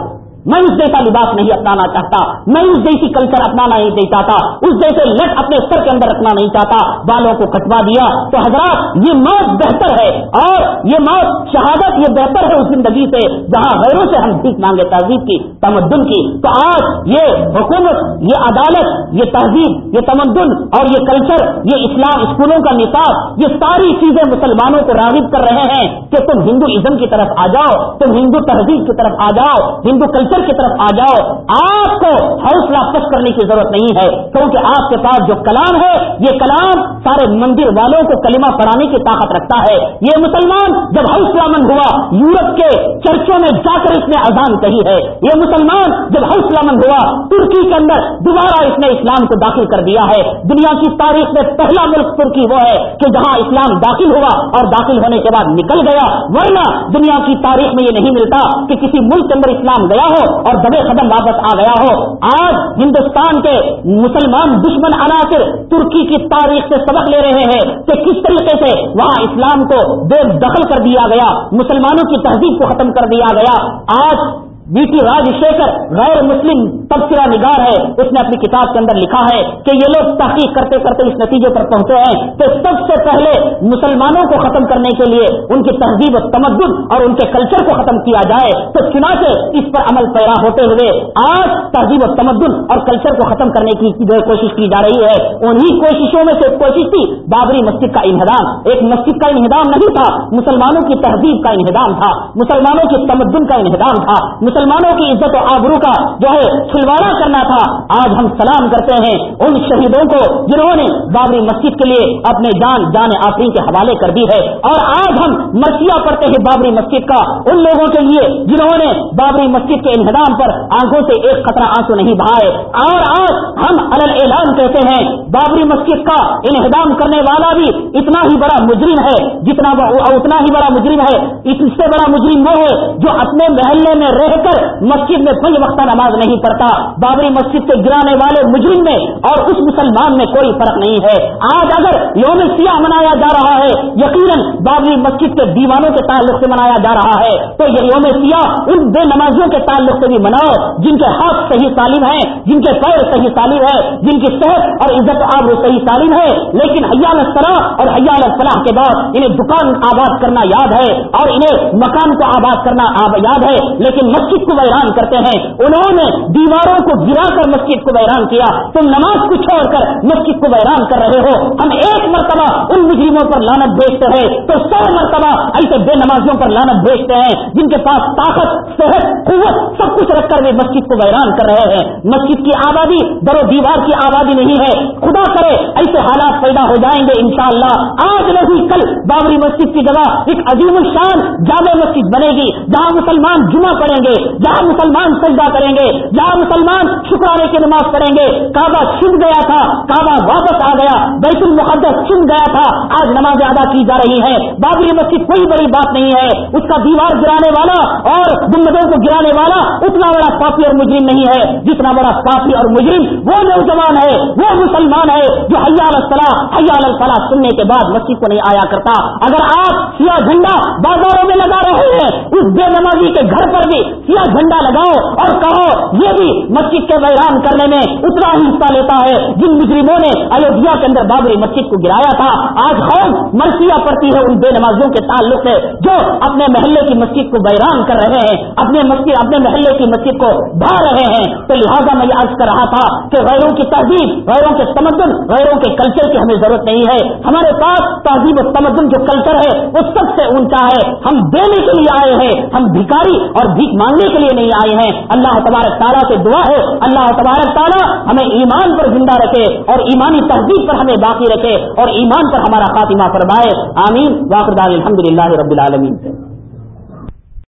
میں اس جیسا لباس نہیں اپنانا چاہتا، میں اس جیسی کلچر اپنانا نہیں چاہتا، اس جیسے لٹ اپنے سر کے اندر رکھنا نہیں چاہتا، بالوں کو کٹوا دیا تو حضرات یہ موت بہتر ہے اور یہ موت شہادت یہ بہتر ہے اس زندگی سے، جہاں غیروں سے ہم بھیک مانگے تہذیب کی، تمدن کی۔ تو آج یہ حکومت، یہ عدالت، یہ تہذیب، یہ تمدن اور یہ کلچر یہ اسلام اسکولوں کا نصاب، یہ ساری چیزیں مسلمانوں کو راغب کر رہے ہیں کہ تم ہندو ازم کی طرف آ جاؤ، تم ہندو تہذیب کی طرف آ جاؤ، ہندو کلچر کی طرف آ جاؤ، آپ کو حوصلہ پش کرنے کی ضرورت نہیں ہے۔ کیونکہ آپ کے پاس جو کلام ہے، یہ کلام سارے مندر والوں کو کلمہ پڑھانے کی طاقت رکھتا ہے۔ یہ مسلمان جب حوصلہ مند ہوا، یورپ کے چرچوں میں جا کر اس نے اذان کہی ہے۔ یہ مسلمان جب حوصلہ مند ہوا، ترکی کے اندر دوبارہ اس نے اسلام کو داخل کر دیا ہے۔ دنیا کی تاریخ میں پہلا ملک ترکی وہ ہے کہ جہاں اسلام داخل ہوا اور داخل ہونے کے بعد نکل گیا۔ ورنہ دنیا کی تاریخ میں یہ نہیں ملتا کہ کسی ملک کے اندر اسلام گیا ہو۔ اور دبے قدم واپس آ گیا ہو۔ آج ہندوستان کے مسلمان دشمن عناصر ترکی کی تاریخ سے سبق لے رہے ہیں کہ کس طریقے سے وہاں اسلام کو بے دخل کر دیا گیا، مسلمانوں کی تہذیب کو ختم کر دیا گیا۔ آج بی ٹی راج شیکر غیر مسلم تبصرہ نگار ہے، اس نے اپنی کتاب کے اندر لکھا ہے کہ یہ لوگ تحقیق کرتے کرتے اس نتیجے پر پہنچے ہیں کہ سب سے پہلے مسلمانوں کو ختم کرنے کے لیے ان کی تہذیب و تمدن اور ان کے کلچر کو ختم کیا جائے، تو چنا سے اس پر عمل پیرا ہوتے ہوئے آج تہذیب و تمدن اور کلچر کو ختم کرنے کی جو کوشش کی جا رہی ہے، انہی کوششوں میں سے کوشش تھی، بابری مسجد کا انہدام۔ ایک مسجد کا انہدام نہیں تھا، مسلمانوں کی تہذیب کا انہدام تھا، مسلمانوں کی تمدن کا انہدام تھا مسلمانوں کی عزت و آبرو کا جو ہے چھلواڑا کرنا تھا، آج ہم سلام کرتے ہیں ان شہیدوں کو جنہوں نے بابری مسجد کے لیے اپنے جان جان آفرین کے حوالے کر دی ہے۔ اور آج ہم مرثیہ پڑھتے ہیں بابری مسجد کا، ان لوگوں کے لیے جنہوں نے بابری مسجد کے انہدام پر آنکھوں سے ایک قطرہ آنسو نہیں بہائے۔ اور آج ہم الل اعلان کہتے ہیں، بابری مسجد کا انہدام کرنے والا بھی اتنا ہی بڑا مجرم ہے جتنا اتنا ہی بڑا مجرم ہے۔ اس سے بڑا مجرم وہ ہے جو اپنے محلے میں رہ کر مسجد میں پنج وقتہ نماز نہیں پڑھتا۔ بابری مسجد کے گرانے والے مجرم میں اور اس مسلمان میں کوئی فرق نہیں ہے۔ آج اگر یوم سیاہ منایا جا رہا ہے، یقیناً بابری مسجد کے دیوانوں کے تعلق سے منایا جا رہا ہے۔ تو یہ یوم سیاہ ان بے نمازیوں کے تعلق سے بھی مناؤ، جن کے ہاتھ صحیح تعلیم ہے جن کے پیر صحیح تعلیم ہے جن کی صحت اور عزت آب صحیح تعلیم ہے۔ لیکن حیال الصلاح اور حیال الفلاح کے بعد انہیں دکان آباد کرنا یاد ہے اور انہیں مکان کو آباد کرنا یاد ہے۔ لیکن مسجد کو ویران کرتے ہیں۔ انہوں نے دیواروں کو گرا کر مسجد کو ویران کیا۔ تم نماز کو چھوڑ کر مسجد کو ویران کر رہے ہو۔ ہم ایک مرتبہ ان مجرموں پر لانت بھیجتے ہیں۔ تو سو مرتبہ ایسے بے نمازیوں پر لانت بھیجتے ہیں، جن کے پاس طاقت، صحت، قوت سب کچھ رکھ کر بھی مسجد کو ویران کر رہے ہیں۔ مسجد کی آبادی در و دیوار کی آبادی نہیں ہے۔ خدا کرے ایسے حالات پیدا ہو جائیں گے انشاءاللہ۔ آج نہیں، کل بابری مسجد کی جگہ ایک عظیم الشان جامع مسجد بنے گی، جہاں مسلمان جمعہ پڑیں گے۔ جہاں مسلمان سجدہ کریں گے، جہاں مسلمان شکرانے کی نماز پڑھیں گے، کعبہ چھن گیا تھا، کعبہ واپس آ گیا، بیت المقدس چھن گیا تھا، آج نماز ادا کی جا رہی ہے بابری مسجد کوئی بڑی بات نہیں ہے، اس کا دیوار گرانے والا اور گمبدوں کو گرانے والا اتنا بڑا کافی اور مجرم نہیں ہے۔ جتنا بڑا کافی اور مجرم، وہ نوجوان ہے، وہ مسلمان ہے جو حیال الفلاح حیال الفلاح سننے کے بعد مسجد کو نہیں آیا کرتا۔ اگر آپ سیاہ جھنڈا بازاروں میں لگا رہے ہیں، اس بے نمازی کے گھر پر بھی یا جھنڈا لگاؤ اور کہو، یہ بھی مسجد کے ویران کرنے میں اتنا ہی حصہ لیتا ہے جن مجرموں نے ایودھیا کے اندر بابری مسجد کو گرایا تھا۔ آج خوف مرثیاں پڑتی ہے ان بے نمازوں کے تعلق سے جو اپنے محلے کی مسجد کو ویران کر رہے ہیں، اپنے مسجد، اپنے محلے کی مسجد کو ڈھا رہے ہیں۔ تو لہٰذا میں یہ عرض کر رہا تھا کہ غیروں کی تہذیب، غیروں کے تمدن، غیروں کے کلچر کی ہمیں ضرورت نہیں ہے۔ ہمارے پاس تہذیب و تمدن جو کلچر ہے، وہ سب سے اونچا ہے۔ ہم دینے کے لیے آئے ہیں، ہم بھکاری اور بھیک مانگنے کے لیے نہیں آئے ہیں۔ اللہ تبارک تعالیٰ سے دعا ہے۔ اللہ تبارک تعالیٰ ہمیں ایمان پر زندہ رکھے اور ایمانی تہذیب پر ہمیں باقی رکھے اور ایمان پر ہمارا خاتمہ فرمائے۔ آمین۔ واقع الحمد للہ رب العالمین۔